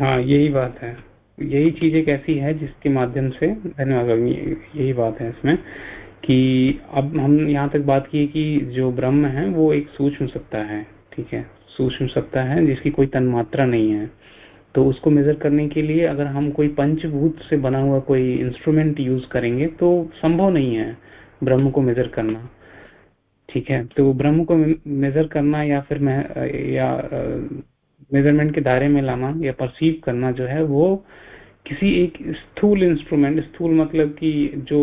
हाँ यही बात है। यही चीज़ एक ऐसी है जिसके माध्यम से, धन्यवाद यही बात है इसमें, कि अब हम यहाँ तक बात की कि जो ब्रह्म है वो एक सूक्ष्म सत्ता है, ठीक है? सूक्ष्म सत्ता है जिसकी कोई तन्मात्रा नहीं है। तो उसको मेजर करने के लिए अगर हम कोई पंचभूत से बना हुआ कोई इंस्ट्रूमेंट यूज़ करेंगे तो संभव नहीं है ब्रह्म को मेजर करना, ठीक है? तो ब्रह्म को मेजर करना या फिर मैं, या मेज़रमेंट के दायरे में लाना या परसीव करना जो है वो किसी एक स्थूल इंस्ट्रूमेंट स्थूल मतलब कि जो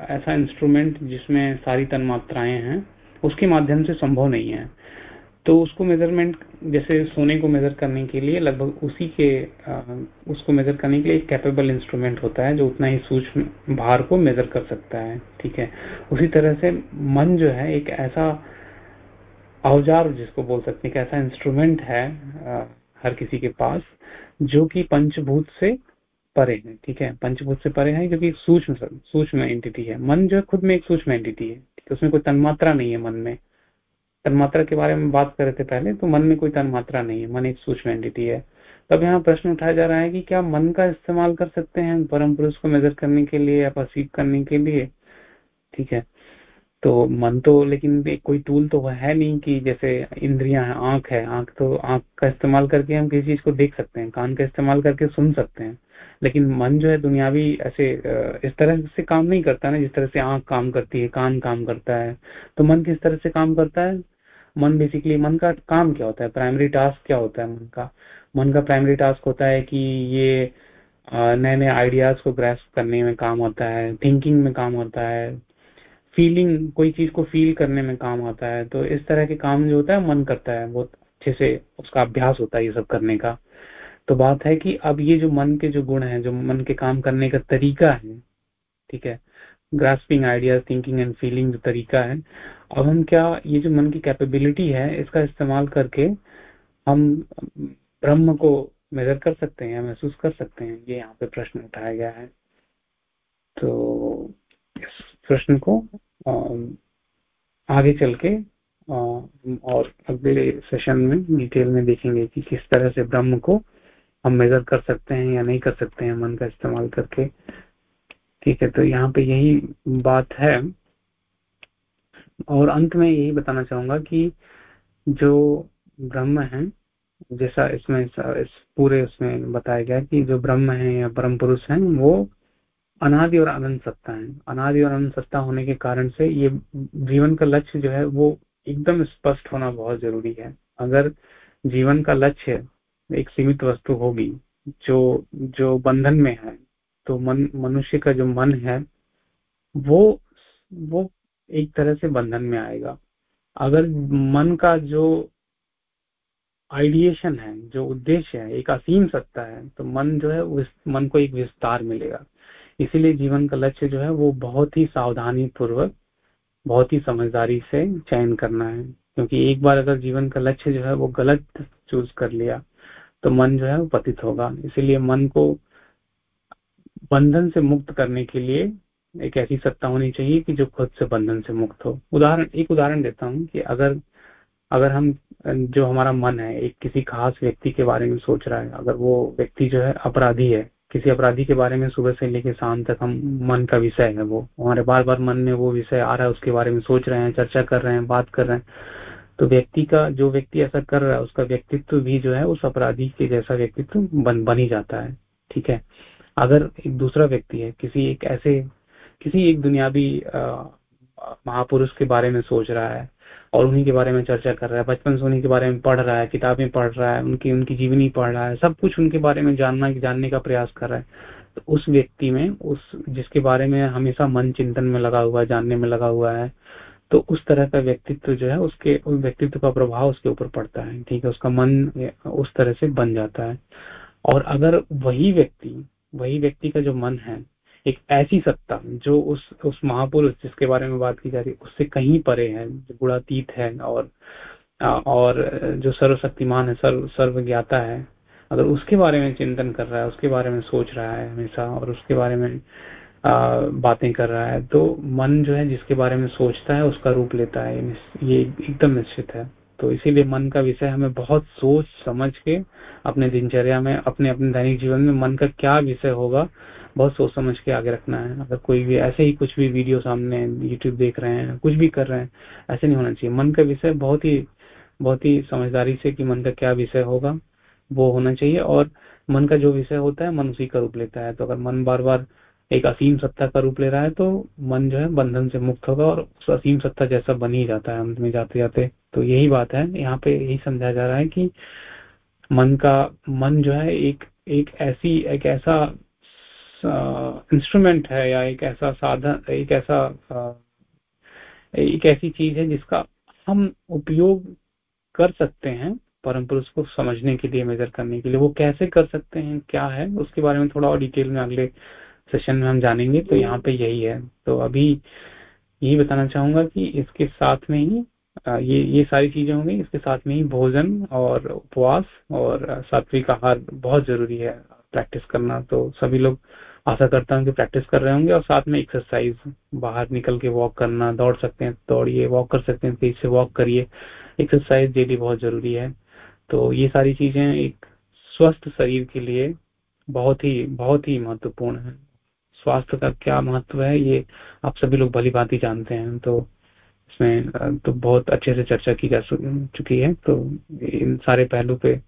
ऐसा इंस्ट्रूमेंट जिसमें सारी तन्मात्राएँ हैं, उसके माध्यम से संभव नहीं है। तो उसको मेज़रमेंट जैसे सोने को मेजर करने के लिए लगभग उसी के उसको मेजर करने के लिए एक कैपेबल इंस्ट्रूमेंट होता है जो उतना ही सूक्ष्म भार को मेजर कर सकता है, ठीक है? उसी तरह से मन जो है एक ऐसा औज़ार जिसको बोल सकते हैं कि ऐसा इंस्ट्रूमेंट है हर किसी के पास, जो कि पंचभूत से परे है, ठीक है? पंचभूत से परे है क्योंकि सूक्ष्म सूक्ष्म एंटिटी है। मन जो है खुद में एक सूक्ष्म एंटिटी है तो उसमें कोई तन्मात्रा नहीं है मन में। तन्मात्रा के बारे में बात कर रहे थे पहले तो मन में कोई तन्मात्रा नहीं है, मन एक सूक्ष्म एंटिटी है। तब यहाँ प्रश्न उठाया जा रहा है कि क्या मन का इस्तेमाल कर सकते हैं परम पुरुष को मेजर करने के लिए या परसीव करने के लिए? ठीक है? तो मन तो लेकिन कोई टूल तो वह है नहीं कि जैसे इंद्रियाँ है, आँख है, आँख तो आँख का इस्तेमाल करके हम किसी चीज़ को देख सकते हैं, कान का इस्तेमाल करके सुन सकते हैं। लेकिन मन जो है दुनियावी ऐसे इस तरह से काम नहीं करता ना, जिस तरह से आँख काम करती है, कान काम करता है तो मन किस तरह से काम करता है? मन बेसिकली मन का काम क्या होता है? प्राइमरी टास्क क्या होता है मन का? मन का प्राइमरी टास्क होता है कि ये नए नए आइडियाज़ को ग्रेस करने में काम आता है थिंकिंग में काम होता है फीलिंग कोई चीज़ को फील करने में काम आता है तो इस तरह के काम जो होता है, मन करता है, बहुत अच्छे से उसका अभ्यास होता है ये सब करने का। तो बात है कि अब ये जो मन के जो गुण है, जो मन के काम करने का तरीका है, ठीक है grasping idea thinking and feeling जो तरीका है, अब हम क्या ये जो मन की कैपेबिलिटी है, इसका इस्तेमाल करके हम ब्रह्म को मेजर कर सकते हैं महसूस कर सकते हैं, ये यहाँ पे प्रश्न उठाया गया है। तो इस प्रश्न को आगे चल के और अगले सेशन में डिटेल में देखेंगे कि किस तरह से ब्रह्म को हम मेजर कर सकते हैं या नहीं कर सकते हैं मन का इस्तेमाल करके। ठीक है तो यहाँ पे यही बात है। और अंत में यही बताना चाहूँगा कि जो ब्रह्म है, जैसा इसमें इस पूरे उसमें बताया गया कि जो ब्रह्म है या परम पुरुष है, वो अनादि और अनंत सत्ता है। अनादि और अनंत सत्ता होने के कारण से ये जीवन का लक्ष्य जो है, वो एकदम स्पष्ट होना बहुत ज़रूरी है। अगर जीवन का लक्ष्य एक सीमित वस्तु होगी, जो जो बंधन में है। तो मन, मनुष्य का जो मन है, वो वो एक तरह से बंधन में आएगा। अगर मन का जो आइडिएशन है, जो उद्देश्य है, एक असीम सत्ता है तो मन जो है, उस, मन को एक विस्तार मिलेगा। इसीलिए जीवन का लक्ष्य जो है, वो बहुत ही सावधानी पूर्वक बहुत ही समझदारी से चयन करना है। क्योंकि एक बार अगर जीवन का लक्ष्य जो है, वो गलत चूज़ कर लिया तो मन जो है वो पतित होगा। इसीलिए मन को बंधन से मुक्त करने के लिए एक ऐसी सत्ता होनी चाहिए कि जो खुद से बंधन से मुक्त हो। उदाहरण, एक उदाहरण देता हूँ कि अगर अगर हम, जो हमारा मन है, एक किसी खास व्यक्ति के बारे में सोच रहा है, अगर वो व्यक्ति जो है अपराधी है, किसी अपराधी के बारे में सुबह से लेकर शाम तक हम, मन का विषय है वो। हमारे बार बार मन में वो विषय आ रहा है, उसके बारे में सोच रहे हैं, चर्चा कर रहे हैं, बात कर रहे हैं। तो व्यक्ति का, जो व्यक्ति ऐसा कर रहा है, उसका व्यक्तित्व भी जो है, उस अपराधी के जैसा व्यक्तित्व बन बन ही जाता है। ठीक है? अगर एक दूसरा व्यक्ति है, किसी एक ऐसे, किसी एक दुनियावी महापुरुष के बारे में सोच रहा है और उन्हीं के बारे में चर्चा कर रहा है, बचपन से उन्हीं के बारे में पढ़ रहा है, किताबें पढ़ रहा है, उनकी उनकी जीवनी पढ़ रहा है, सब कुछ उनके बारे में जानना, जानने का प्रयास कर रहा है तो उस व्यक्ति में, उस, जिसके बारे में हमेशा मन चिंतन में लगा हुआ है, जानने में लगा हुआ है तो उस तरह का व्यक्तित्व जो है, उसके उस व्यक्तित्व का प्रभाव उसके ऊपर पड़ता है, ठीक है? उसका मन उस तरह से बन जाता है। और अगर वही व्यक्ति वही व्यक्ति का जो मन है, एक ऐसी सत्ता जो उस उस महापुरुष जिसके बारे में बात की जा रही है, उससे कहीं परे है, गुणातीत है और और जो सर्वशक्तिमान है, सर्व सर्व ज्ञाता है, अगर उसके बारे में चिंतन कर रहा है, उसके बारे में सोच रहा है हमेशा और उसके बारे में बातें कर रहा है। तो मन जो है, जिसके बारे में सोचता है, उसका रूप लेता है। ये एकदम निश्चित है। तो इसीलिए मन का विषय हमें बहुत सोच समझ के अपने दिनचर्या में, अपने अपने दैनिक जीवन में मन का क्या विषय होगा, बहुत सोच समझ के आगे रखना है। अगर कोई भी, ऐसे ही कुछ भी वीडियो सामने यूट्यूब देख रहे हैं, कुछ भी कर रहे हैं, ऐसे नहीं होना चाहिए। मन का विषय बहुत ही बहुत ही समझदारी से कि मन का क्या विषय होगा, वो होना चाहिए। और मन का जो विषय होता है, मन उसी का रूप लेता है। तो अगर मन बार बार एक असीम सत्ता का रूप ले रहा है तो मन जो है बंधन से मुक्त होगा और उस असीम सत्ता जैसा बन ही जाता है अंत में जाते जाते। तो यही बात है, यहाँ पे यही समझा जा रहा है कि मन का, मन जो है एक एक ऐसी, एक ऐसा इंस्ट्रूमेंट है या एक ऐसा साधन, एक ऐसा एक ऐसी चीज़ है जिसका हम उपयोग कर सकते हैं परम पुरुष को समझने के लिए मेजर करने के लिए। वो कैसे कर सकते हैं, क्या है, उसके बारे में थोड़ा और डिटेल में अगले सेशन में हम जानेंगे तो यहाँ पे यही है। तो अभी यही बताना चाहूँगा कि इसके साथ में ही ये ये सारी चीज़ें होंगी, इसके साथ में ही भोजन और उपवास और सात्विक आहार बहुत ज़रूरी है प्रैक्टिस करना। तो सभी लोग आशा करता हूँ कि प्रैक्टिस कर रहे होंगे और साथ में एक्सरसाइज बाहर निकल के वॉक करना, दौड़ सकते हैं, दौड़िए वॉक कर सकते हैं, तेज से वॉक करिए। एक्सरसाइज डेली बहुत ज़रूरी है। तो ये सारी चीज़ें एक स्वस्थ शरीर के लिए बहुत ही बहुत ही महत्वपूर्ण है। स्वास्थ्य का क्या महत्व है ये आप सभी लोग भली बात ही जानते हैं। तो इसमें तो बहुत अच्छे से चर्चा की जा चुकी है। तो इन सारे पहलू पे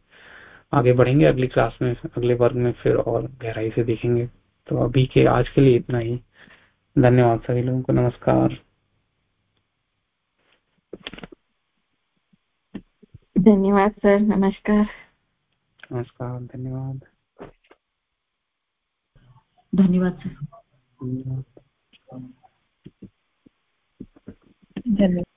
आगे बढ़ेंगे। अगली क्लास में अगले वर्ग में फिर और गहराई से देखेंगे। तो अभी के आज के लिए इतना ही। धन्यवाद सभी लोगों को। नमस्कार। धन्यवाद सर। नमस्कार। नमस्कार। धन्यवाद। धन्यवाद सर। धन्यवाद।